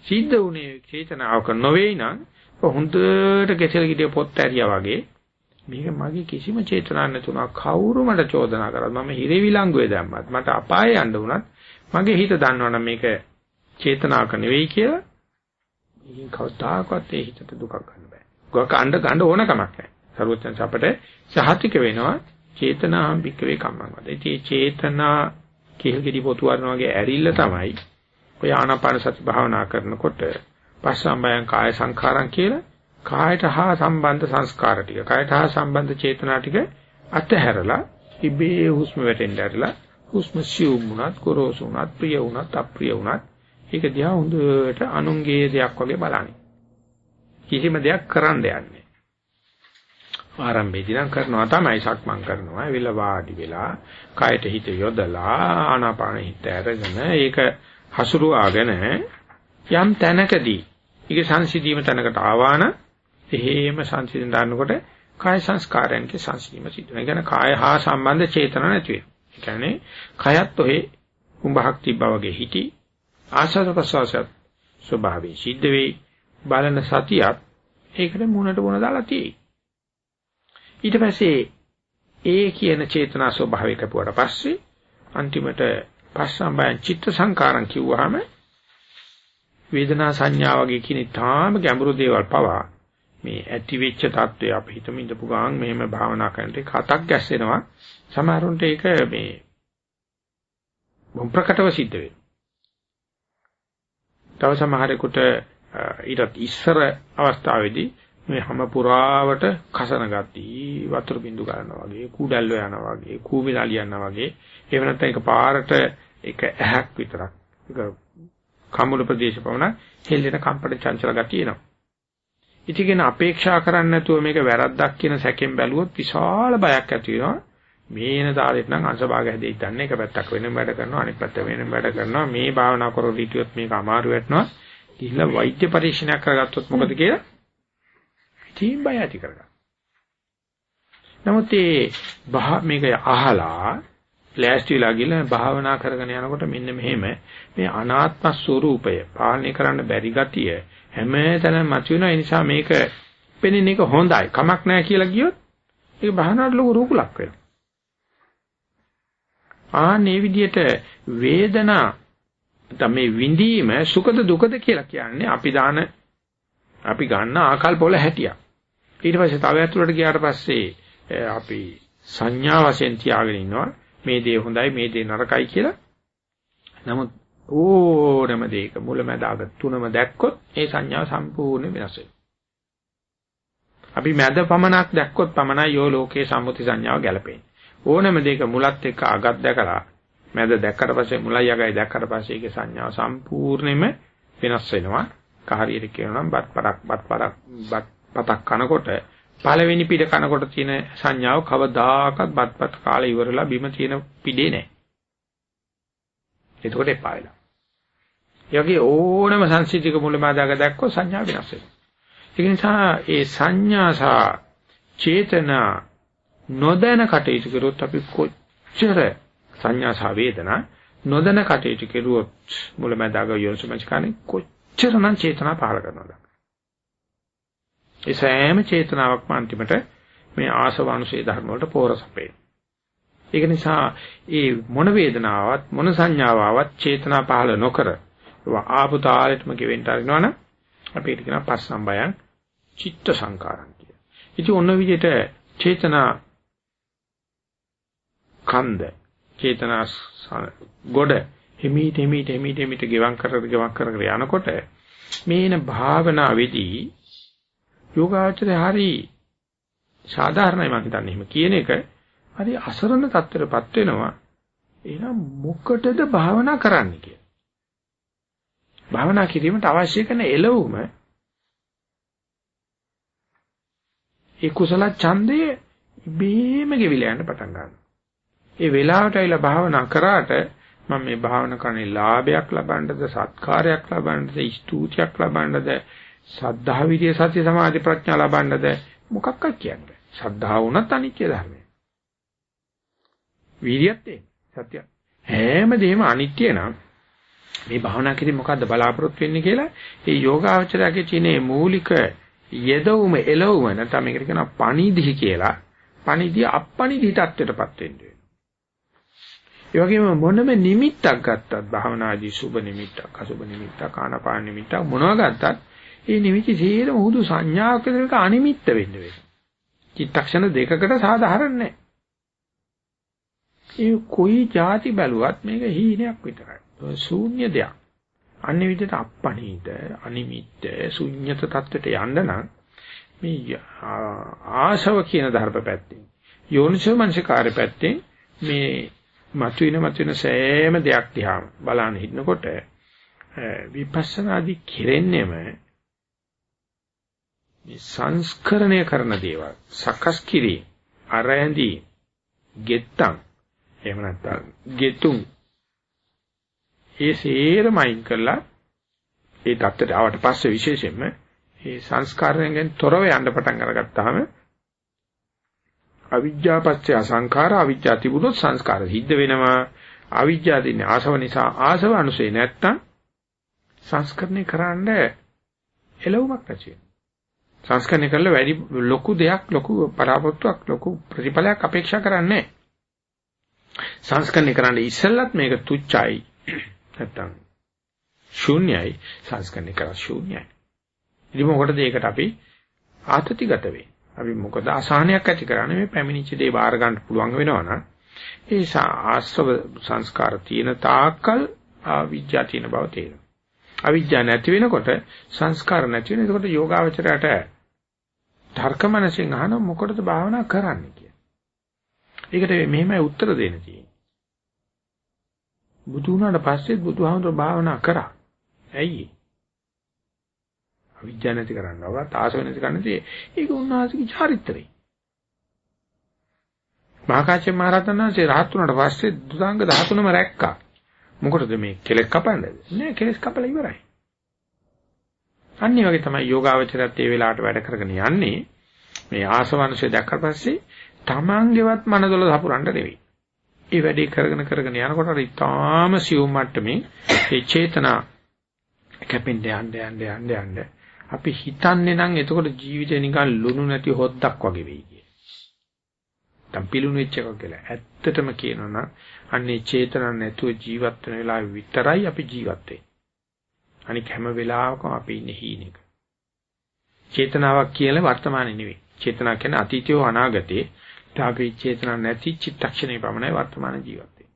සිද්ධ වුණේ චේතනාවක නොවේ නම් හොඳට කෙසෙල් ගිඩිය පොත් ඇරියා වගේ මේක මගේ කිසිම චේතනාවක් නැතුණා කවුරු මට චෝදනා කරත් මම හිරේ විලංගුවේ දැම්මත් මට අපායේ යන්න වුණත් මගේ හිත දන්නවනම් මේක චේතනාවක නෙවෙයි කියලා ඉතින් කවදාකවත් ඒ හිතට දුකක් ගන්න බෑ. ගොක අඬ ගන්න ඕන කමක් නැහැ. සරුවචන් අපට සහතික වෙනවා චේතනාම් භික්කවේ කම්මං වද. ඉතින් චේතනා කිහිල්ගෙඩි පොතු වරන වගේ ඇරිල්ල තමයි ඔය ආනාපාන සති භාවනා කරනකොට පස්සම්බයං කාය සංඛාරං කියලා කායට හා සම්බන්ධ සංස්කාර ටික කායට හා සම්බන්ධ චේතනා ටික අතහැරලා ඉබේ හුස්ම වැටෙන්න ඇරලා හුස්ම සිවුම් වුණත් ගොරෝසු වුණත් ප්‍රිය වුණත් අප්‍රිය වුණත් ඒක දිහා හොඳට අනුන්ගේ දෙයක් වගේ බලන්නේ කිසිම දෙයක් කරන්න යන්නේ ආරම්භයේදී නම් කරනවා තමයි සක්මන් කරනවා ඇවිල්ලා වාඩි වෙලා කයට හිත යොදලා ආනාපාන හිත අරගෙන ඒක හසුරුවාගෙන යම් තැනකදී ඒක සංසිධීම තැනකට ආවාන එහෙම සංසිඳන දානකොට කාය සංස්කාරයන්ගේ සංසිධීම සිද්ධ වෙනවා. කියන්නේ කාය හා සම්බන්ධ චේතන නැති වෙනවා. ඒ කියන්නේ කයත් ඔහේ කුඹහක් තිබ්බා වගේ හිටි ආශාස ප්‍රසවාසයත් ස්වභාවයෙන් සිද්ධ වෙයි. බලන සතියත් ඒකට මුණට මුණ දාලා තියෙයි. ඊට පස්සේ ඒ කියන චේතනා ස්වභාවය කැපුවට පස්සේ අන්තිමට පස්සම්බයන් චිත්ත සංකාරම් කිව්වහම වේදනා සංඥා වගේ කියන ඊටාම ගැඹුරු දේවල් පවා මේ ඇති වෙච්ච தত্ত্বය අපි හිතමු ඉඳපු ගාන් මෙහෙම භාවනා කරනකොට කතක් ගැස්සෙනවා සමහරුන්ට ඒක මේ බොම් ප්‍රකටව සිද්ධ වෙනවා. තව සමහරෙකුට ඊටත් ඉස්සර අවස්ථාවේදී මේ හැම පුරාවට කසන ගති වතුර බින්දු ගන්නවා වගේ කුඩල්ල යනවා වගේ කූමිලාලි යනවා වගේ එහෙම නැත්නම් එක පාරට එක ඇහක් විතරක් ඒක කම්මුල ප්‍රදේශ පවණ හෙල්ලෙන කම්පට චංචල ගතිය එනවා. ඉතින් අපේක්ෂා කරන්නේ නැතුව මේක වැරද්දක් කියන සැකෙන් බැලුවොත් විශාල බයක් ඇති වෙනවා. මේන තාලෙට නම් අංශභාග හැදෙයි දන්නේ එක පැත්තක් වෙනම වැඩ කරනවා අනිත් පැත්ත වෙනම වැඩ කරනවා මේ භාවනා කරෝ හිටියොත් මේක අමාරු වෙටනවා ගිහිල්ලා වෛද්‍ය පරීක්ෂණයක් කරගත්තොත් මොකද කියලා තීම් බය ඇති කරගන්න. නමුත් මේ මේක අහලා ලෑස්තිලා ගිහලා භාවනා කරගෙන යනකොට මෙන්න මෙහෙම මේ අනාත්ම ස්වરૂපය පාලනය කරන්න බැරි ගතිය හැමතැනම මතුවෙන නිසා මේක පෙනෙන එක හොඳයි කමක් නැහැ කියලා කියොත් ඒක භාවනාවට ලොකු රූපලක් වෙනවා. ආන්නේ විදිහට වේදනා තමයි විඳීම සුඛද දුකද කියලා කියන්නේ අපි දාන අපි ගන්න ආකල්ප වල හැටියක්. ඊට පස්සේ තව ඇතුළට ගියාට පස්සේ අපි සංඥා වශයෙන් තියාගෙන ඉන්නවා මේ දේ හොඳයි මේ දේ නරකයි කියලා. නමුත් ඕනම දෙයක මුලැමැදාග තුනම දැක්කොත් ඒ සංඥාව සම්පූර්ණ වෙනස් වෙනවා. අපි මැද පමණක් දැක්කොත් පමණයි යෝ ලෝකේ සම්මුති සංඥාව ගැලපෙන්නේ. ඕනම දෙයක මුලත් එක්ක අගක් දැකලා මැද දැක්කට පස්සේ මුලයි අගයි දැක්කට පස්සේ ඒකේ සංඥාව සම්පූර්ණයෙන්ම වෙනස් වෙනවා. කහරියට කියනවා නම් බත් පරක් බත් පරක් බත් පතක් කනකොට පළවෙනි පිට කනකොට තියෙන සංඥාව කවදාකවත් බත්පත් කාලේ ඉවරලා බිම තියෙන පිටේ නැහැ. එතකොට එපා වෙලා. යෝගී ඕනම සංසිද්ධික මුලමාදාග දැක්කොත් සංඥා වෙනස් වෙනවා. ඒ නිසා ඒ සංඥා සහ චේතනා නොදැන කටයුතු කරොත් අපි කොච්චර සංඥා සහ වේදනා නොදැන කටයුතු කරුවොත් මුලමදාග යොසමස්කානේ කොච්චරනම් චේතනා පහල කරනවද ඒ සෑම චේතනාවක්ම අන්තිමට මේ ආසවනුසේ ධර්ම වලට පෝරසපේ. ඒක නිසා ඒ මොන වේදනාවක් මොන සංඥාවක් චේතනා පහල නොකර ආපු තාලෙටම ගෙවෙන්න අරිනවනම් අපි ඒක කියන පස්සම්බයං චිත්ත සංකාරම් කිය. ඉතින් ඔන්න විදිහට චේතනා කන්ද චේතනා ගොඩ හිමීට හිමීට හිමීට හිමීට ගෙවම් කරගෙන ගෙවම් කරගෙන යනකොට මේන භාවනාවේදී යෝගාචරය හරි සාධාරණයි මම හිතන්නේ එහෙම කියන එක හරි අසරණ තත්ත්වයටපත් වෙනවා එහෙනම් මොකටද භාවනා කරන්නේ කිය. භාවනා කිරීමට අවශ්‍ය කරන එළවුම ඒ කුසල ඡන්දය ඉබේම ගෙවිලා යන්න පටන් ගන්නවා. ඒ වෙලාවට ඇවිල්ලා භාවනා කරාට මම මේ භාවනා කරන්නේ ලාභයක් ලබන්නද සත්කාරයක් ලබන්නද ස්තුතියක් ලබන්නද සද්ධා විරිය සත්‍ය සමාධි ප්‍රඥා ලබන්නද මොකක්වත් කියන්නේ සද්ධා වුණත් අනිත්‍ය ධර්මය. විරියත් ඒ සත්‍ය හැම දෙයක්ම අනිත්‍ය නම් මේ භාවනා කිරීම මොකද්ද බලාපොරොත්තු වෙන්නේ කියලා? ඒ යෝගාවචරයේ තියෙන මූලික යෙදවුම එළවුම නැත්නම් මේකට කියනවා පණිදිහි කියලා. පණිදිය අප්පණිදිහි තත්ත්වයටපත් වෙන්නේ ඒ වගේම මොනම නිමිත්තක් ගත්තත් භාවනාදී සුබ නිමිත්තක් අසුබ නිමිත්තක් ආනාපාන නිමිත්තක් මොනවා ගත්තත් ඒ නිමිති සියලුම හුදු සංඥාවක් විතරක අනිමිත්ත වෙන්න වෙනවා. චිත්තක්ෂණ දෙකකට සාධාරණ නැහැ. ඒ කොයි જાති බැලුවත් මේක හීනයක් විතරයි. ශූන්‍ය දෙයක්. අන්නේ විදිහට අප්පණීත අනිමිත්ත ශුන්්‍යත තත්ත්වයට යන්න නම් මේ ආශව කියන ධර්ම පැත්තෙන් යෝනිසෝ මනසිකාරය පැත්තෙන් මේ මතුවෙන මතුවෙන සෑම දෙයක් දිහා බලන්න හිටනකොට විපස්සනාදි කෙරෙන්නේම මේ සංස්කරණය කරන දේවල් සකස් කිරි අරැඳි ගෙත්තම් එහෙම නැත්නම් ගෙතුම්. ඒ සේරමයින් කළා. ඒ தත්තට ආවට පස්සේ විශේෂයෙන්ම මේ සංස්කාරයෙන් තොරව යන්න පටන් අරගත්තාම අවිජ්ජා පත්‍ය සංඛාර අවිජ්ජා තිබුණොත් සංස්කාර සිද්ධ වෙනවා. අවිජ්ජා දින්නේ ආසව නිසා ආසව අනුසේ නැත්තම් සංස්කරණය කරන්න එළවුමක් නැති වෙනවා. සංස්කරණය කළා වැඩි ලොකු දෙයක් ලොකු පරාපොත්තුවක් ලොකු ප්‍රතිඵලයක් අපේක්ෂා කරන්නේ සංස්කරණය කරන්න ඉස්සෙල්ලත් මේක තුච්චයි. නැත්තම් ශූන්‍යයි. සංස්කරණය කරා ශූන්‍යයි. ඉතින් මොකටද ඒකට අපි ආතතිගත වෙන්නේ? අපි මොකද අසහනයක් ඇති කරන්නේ? මේ පැමිණිච්ච දේ බාර ගන්න පුළුවන් වෙනවනම් ඒ ආශ්‍රව සංස්කාර තියෙන තාක්කල් අවිජ්ජා තියෙන බව තේරෙනවා. අවිජ්ජා නැති වෙනකොට සංස්කාර නැති වෙන. එතකොට යෝගාවචරයට තර්කමනසෙන් අහන මොකටද භාවනා කරන්නේ කියලා. ඒකට මෙහෙමයි උත්තර දෙන්න තියෙන්නේ. බුදු වුණාට පස්සෙත් බුදුහාමුදුර භාවනා කරා. ඇයි? අවිජ්ජා නැති කරන්නව, තාසව නැති කරන්නේ ඒක උන්වහන්සේගේ චාරිත්‍රය. මහකාශ්‍යප මහ රහතන් වහන්සේ රහත් වුණාට පස්සේ දුසාංග 13ම රැක්කා. මොකටද මේ කෙලෙස් කපන්නද? නෑ කෙලෙස් කපලා ඉවරයි. අනිත් වගේ තමයි යෝගාවචරයත් ඒ වෙලාවට වැඩ කරගෙන යන්නේ. මේ ආසවංශය දැක්කට පස්සේ තමන්ගේවත් මනදොල සපුරන්න නෙවෙයි. ඒ වැඩේ කරගෙන කරගෙන යනකොට අර ඊටාම සියුම් මට්ටමේ ඒ චේතනා කැපෙන්න යන්න යන්න යන්න යන්න අපි හිතන්නේ නම් එතකොට ජීවිතේ නිකන් ලුණු නැති හොද්දක් වගේ වෙයි කිය. නැත්තම් පිලුණු වෙච්ච එකක් කියලා. ඇත්තටම කියනවා නම් අන්නේ චේතන නැතුව ජීවත් වෙන වෙලාවෙ විතරයි අපි ජීවත් වෙන්නේ. අනික හැම වෙලාවකම අපි ඉන්නේ හීනෙක. චේතනාවක් කියලා වර්තමානේ නෙවෙයි. චේතනාව කියන්නේ අතීතය අනාගතේ. තාපේ චේතනා නැති චිත්තක්ෂණේ පමණයි වර්තමාන ජීවත් වෙන්නේ.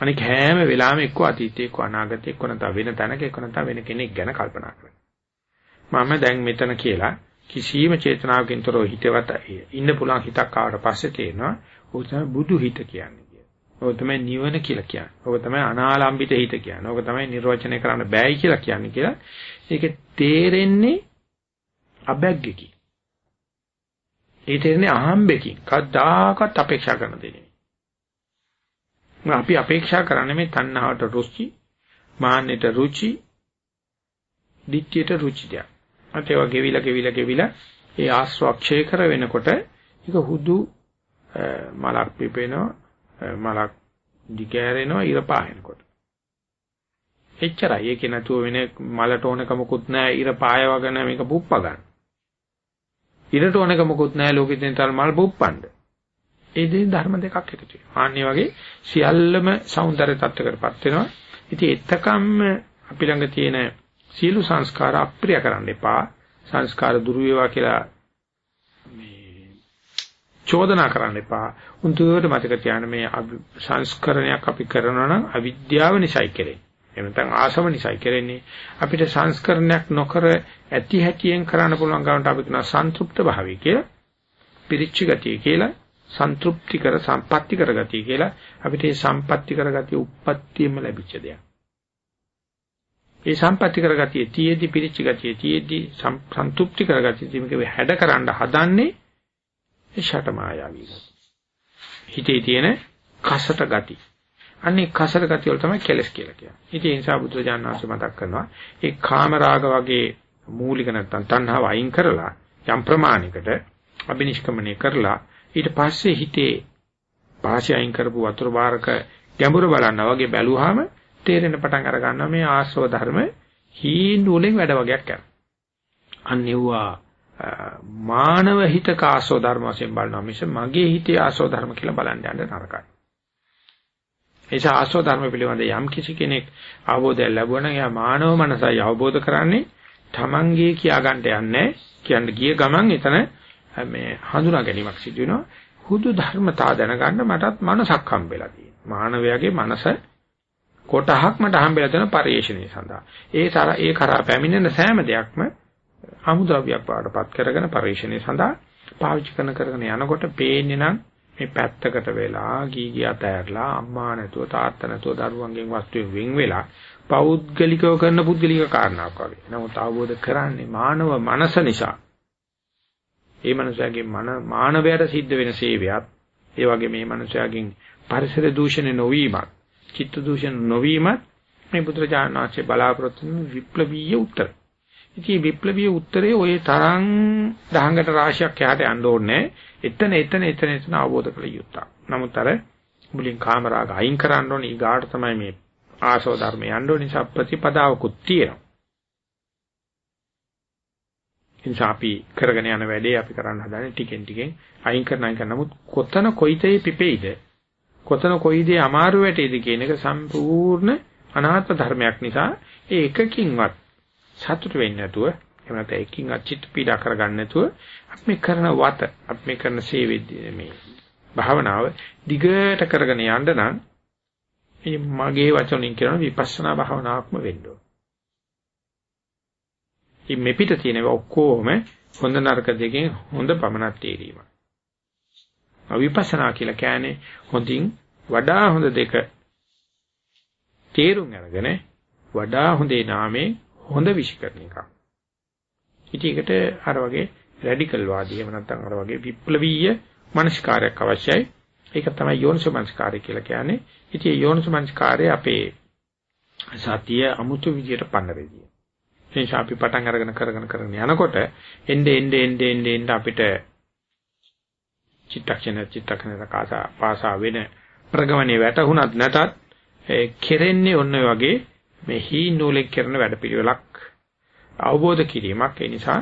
අනික හැම වෙලාවෙම එක්ක අතීතේ එක්ක අනාගතේ එක්ක නැත්නම් වෙන තැනක එක්ක නැත්නම් වෙන කෙනෙක් ගැන කල්පනා කරනවා. මම දැන් මෙතන කියලා කිසියම් චේතනාවකින් තොරව හිතවත් ඉන්න පුළුවන් හිතක් ආවට පස්සේ තේනවා ඔය තමයි බුදු හිත කියන්නේ කියලා. ඔය තමයි නිවන කියලා කියන්නේ. ඔය තමයි අනාලම්බිත හිත කියන්නේ. ඔය තමයි නිර්වචනය කරන්න බෑයි කියලා කියන්නේ කියලා. ඒක තේරෙන්නේ අබැග්ගකින්. ඒ තේරෙන්නේ අහම්බෙකින්. කවදාකවත් අපේක්ෂා කරන දෙන්නේ. අපි අපේක්ෂා කරන්නේ මේ තණ්හාවට රුචි, මාන්නයට රුචි, ditthියට රුචිය. අත ඒවා ගෙවිලා ගෙවිලා ගෙවිලා ඒ ආශ්‍රක්ෂය කර වෙනකොට ඒක හුදු මලක් පිපෙනවා මලක් දිගෑරෙනවා ඉර පාහෙනකොට එච්චරයි. ඒක නැතුව වෙන මලට ඕනකමකුත් නැහැ. ඉර පාය වගන මේක පුප්ප ගන්න ඉරට ඕනකමකුත් නැහැ ලෝකෙදී තල් මල් පුප්පන්න. ඒ දෙයින් ධර්ම දෙකක් එකතු වෙනවා. ආන්නේ වගේ සියල්ලම సౌందර්ය තත්ත්වකටපත් වෙනවා. ඉතින් එතකම්ම අපි ළඟ තියෙන සියලු සංස්කාර අප්‍රිය කරන්න එපා. සංස්කාර දුරු වේවා කියලා මේ චෝදනා කරන්න එපා. උන්තුවට මතක තියාගන්න මේ සංස්කරණයක් අපි කරනවා නම් අවිද්‍යාව නිසායි කරන්නේ. එහෙම නැත්නම් ආසව නිසායි කරන්නේ. අපිට සංස්කරණයක් නොකර ඇති හැටියෙන් කරන්න පුළුවන් ගමන්ට අපි කියන සන්තුෂ්ත භාවය කියලා. පිරිච්ච ගතිය කියලා. සන්තුප්ති කර සම්පatti කර ගතිය කියලා අපිට මේ සම්පatti කර ගතිය උප්පත්තියම ලැබිච්ච දෙයක්. ඒ සම්පatti කරගතිය තියේදී පිරිච්ච ගතිය තියේදී සන්තුප්ති කරගතිය මේක හැඩ කරන්න හදන්නේ ඒ ෂට මායාවී හිතේ තියෙන කසට ගති. අන්නේ කසට ගතිය වල තමයි කෙලස් කියලා කියන්නේ. ඉතින් ඒ නිසා බුදුරජාණන් වහන්සේ මතක් කරනවා ඒ කාම රාග වගේ මූලික නැත්තම් තණ්හාව අයින් කරලා යම් ප්‍රමාණයකට අබිනිෂ්ක්‍මණය කරලා ඊට පස්සේ හිතේ පාෂය අයින් කරපු වතුර බාරක ගැඹුර බලනවා වගේ බැලුවාම තේරෙන පටන් අර ගන්නවා මේ ආශ්‍රව ධර්ම හීන වලින් වැඩ වගේක් කරනවා. අන්නේවා මානව හිතක ආශ්‍රව ධර්ම වශයෙන් බලනවා මිස මගේ හිතේ ආශ්‍රව ධර්ම කියලා බලන්න යන්න නරකයි. ඒ ආශ්‍රව ධර්ම පිළිබඳ යම් කිසි කෙනෙක් අවබෝධය ලැබුවා නම් එයා මානව මනසයි අවබෝධ කරන්නේ තමන්ගේ කියා ගන්නට යන්නේ කියන්න ගිය ගමන් එතන මේ හඳුනා ගැනීමක් සිදු වෙනවා. හුදු ධර්මතා දැනගන්න මටත් මනසක් හම්බෙලා තියෙනවා. මානවයාගේ මනස කොටහක් මට හම්බෙලා තියෙන පරිේශණය සඳහා. ඒ තර ඒ කරා පැමිණෙන සෑම දෙයක්ම අමුද්‍රව්‍යයක් වඩපත් කරගෙන පරිේශණය සඳහා පාවිච්චි කරන කරගෙන යනකොට පේන්නේ නම් මේ පැත්තකට වෙලා ගී ගිය අතහැරලා අම්මා නැතුව තාත්තා නැතුව දරුවන්ගෙන් වස්තුවෙන් වෙන් වෙලා පෞද්ගලිකව කරන පුද්ගලික කාරණාවක් වගේ. නමුත් අවබෝධ කරන්නේ මානව මනස නිසා. ඒ මනුස්සයාගේ මන මානවයට සිද්ධ වෙන සේවයක් ඒ වගේ මේ මනුස්සයාගෙන් පරිසර දූෂණය නොවීමක් චිත්ත දූෂණ නොවීමත් මේ පුත්‍රජාන වාක්‍ය බලාපොරොත්තු වෙන විප්ලවීය උත්තර. ඉතින් විප්ලවීය උත්තරේ ওই තරම් දහංගට රාශියක් යට යන්න ඕනේ. එතන එතන එතන එතන අවබෝධ කළ යුතුයි. නමුත් අර මුලින් කාමරාග අයින් කරන්න ඕනේ. ඊගාට තමයි මේ ආසෝ ධර්ම යන්න ඕනේ. නිසා ප්‍රතිපදාවකුත් තියෙනවා. නිසා අපි කරගෙන යන වැඩේ අපි කරන්න හදන්නේ ටිකෙන් ටිකෙන් අයින් කරන අයින් කරන නමුත් කොතන කොයිතේ පිපෙයිද කොතන කොයි දේ අමාරු වැටේද කියන එක සම්පූර්ණ අනාත්ම ධර්මයක් නිසා ඒ එකකින්වත් සතුට වෙන්නේ නැතුව එහෙම නැත්නම් එකකින්වත් චිත්ත පීඩා කරගන්න නැතුව අපි මේ කරන වත අපි මේ කරන සේවෙද්දී මේ භාවනාව දිගට කරගෙන යන්න නම් මේ මගේ වචනින් කියන විපස්සනා භාවනාවක්ම වෙන්න ඕන. මේ පිට තියෙන ඔක්කොම හොඳ නරක දෙකෙන් හොඳ පමණක් තේරීම. අවිපස්සනා කියලා කියන්නේ හොඳින් වඩා හොඳ දෙක තේරුම් අරගෙන වඩා හොඳේ නාමේ හොඳ විශ්කරණ එකක්. ඉතින් ඒකට අර වගේ රැඩිකල් වාදී එහෙම නැත්නම් අර වගේ විප්ලවීය මනස්කාරයක් අවශ්‍යයි. ඒක තමයි යෝනිසමනස්කාරය කියලා කියන්නේ. ඉතින් යෝනිසමනස්කාරය අපේ සතිය අමුතු විදියට පන්න වෙදී. එනිසා අපි පටන් අරගෙන කරගෙන කරගෙන යනකොට එnde ende ende ende ende අපිට චිත්තක්ෂණ චිත්තක්ෂණ කාසා පාසා වෙන ප්‍රගමණේ වැටුණත් නැතත් කෙරෙන්නේ ඔන්න වගේ මේ හී නූලෙන් කරන වැඩපිළිවෙලක් අවබෝධ කිරීමක්. ඒ නිසා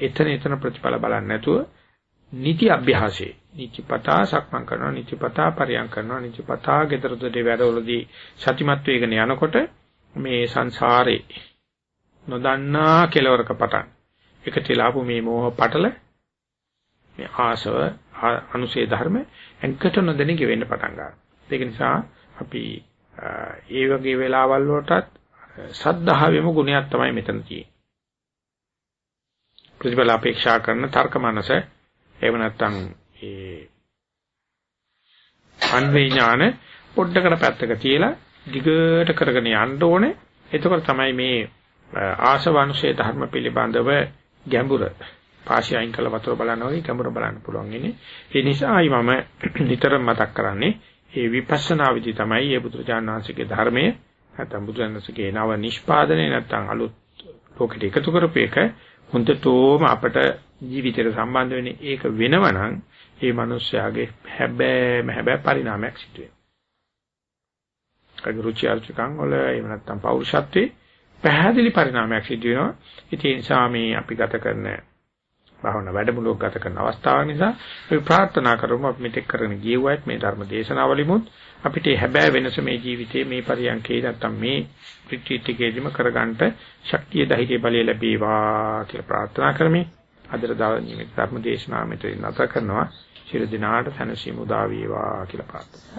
එතන එතන ප්‍රතිඵල බලන්නේ නැතුව නිති අභ්‍යාසයේ නිතිපතා සක්මන් කරනවා නිතිපතා පරියන් කරනවා නිතිපතා gedara dode වැඩවලදී සතිමත් වේගන යනකොට මේ සංසාරේ නොදන්නා කෙලවරක පටන් එකතිලාපු මේ මෝහ පටල මේ ආසව අනුසේ ධර්ම එන්කට නොදැනි ගෙවෙන්න පටන් ගන්නවා. ඒක නිසා අපි ඒ වගේ වෙලාවල් වලටත් සද්ධාවෙම ගුණයක් තමයි මෙතන තියෙන්නේ ප්‍රතිඵල අපේක්ෂා කරන තර්ක මනස එහෙම නැත්නම් ඒ අන්වේ ඥාන පොඩ්ඩකට පැත්තක තියලා දිගට කරගෙන යන්න ඕනේ. එතකොට තමයි මේ ආශවංශයේ ධර්ම පිළිබඳව ගැඹුර පාෂි අයින් කළ වතුර බලනවා වගේ ගැඹුර බලන්න පුළුවන් ඉන්නේ. ඒ නිසායි මම නිතරම මතක් කරන්නේ මේ විපස්සනා විදි තමයි මේ බුදුරජාණන් වහන්සේගේ ධර්මයේ නැත්නම් බුදුරජාණන්සේගේ නව නිෂ්පාදනය නැත්නම් අලුත් ලෝකෙට එකතු කරපු එක හොඳටම අපට ජීවිතයට සම්බන්ධ වෙන්නේ ඒක වෙනවනම් ඒ මිනිස්යාගේ හැබෑම හැබෑ පරිණාමයක් සිදු වෙනවා. කගේ රුචි අරුචිකම් වල එහෙම නැත්නම් පෞරුෂත්වයේ පැහැදිලි පරිණාමයක් සිදු වෙනවා. ඒ නිසා මේ අපි ගත කරන භාවනා වැඩමුළුවක් ගත කරන අවස්ථාව නිසා අපි ප්‍රාර්ථනා කරමු අපි මෙතෙක් කරගෙන ගියුවත් මේ ධර්ම දේශනාවලිමුත් අපිට හැබෑ වෙනස මේ ජීවිතයේ මේ පරියන්කේ නැත්තම් මේ රිට්‍රීට් එකේදීම කරගන්නට ශක්තිය ධෛර්ය බලය ලැබේවා කියලා ප්‍රාර්ථනා කරමි. අදට ධර්ම දේශනාව මෙතන නැත කරනවා. ශිර දිනාට සනසීමු දා වේවා කියලා ප්‍රාර්ථනා.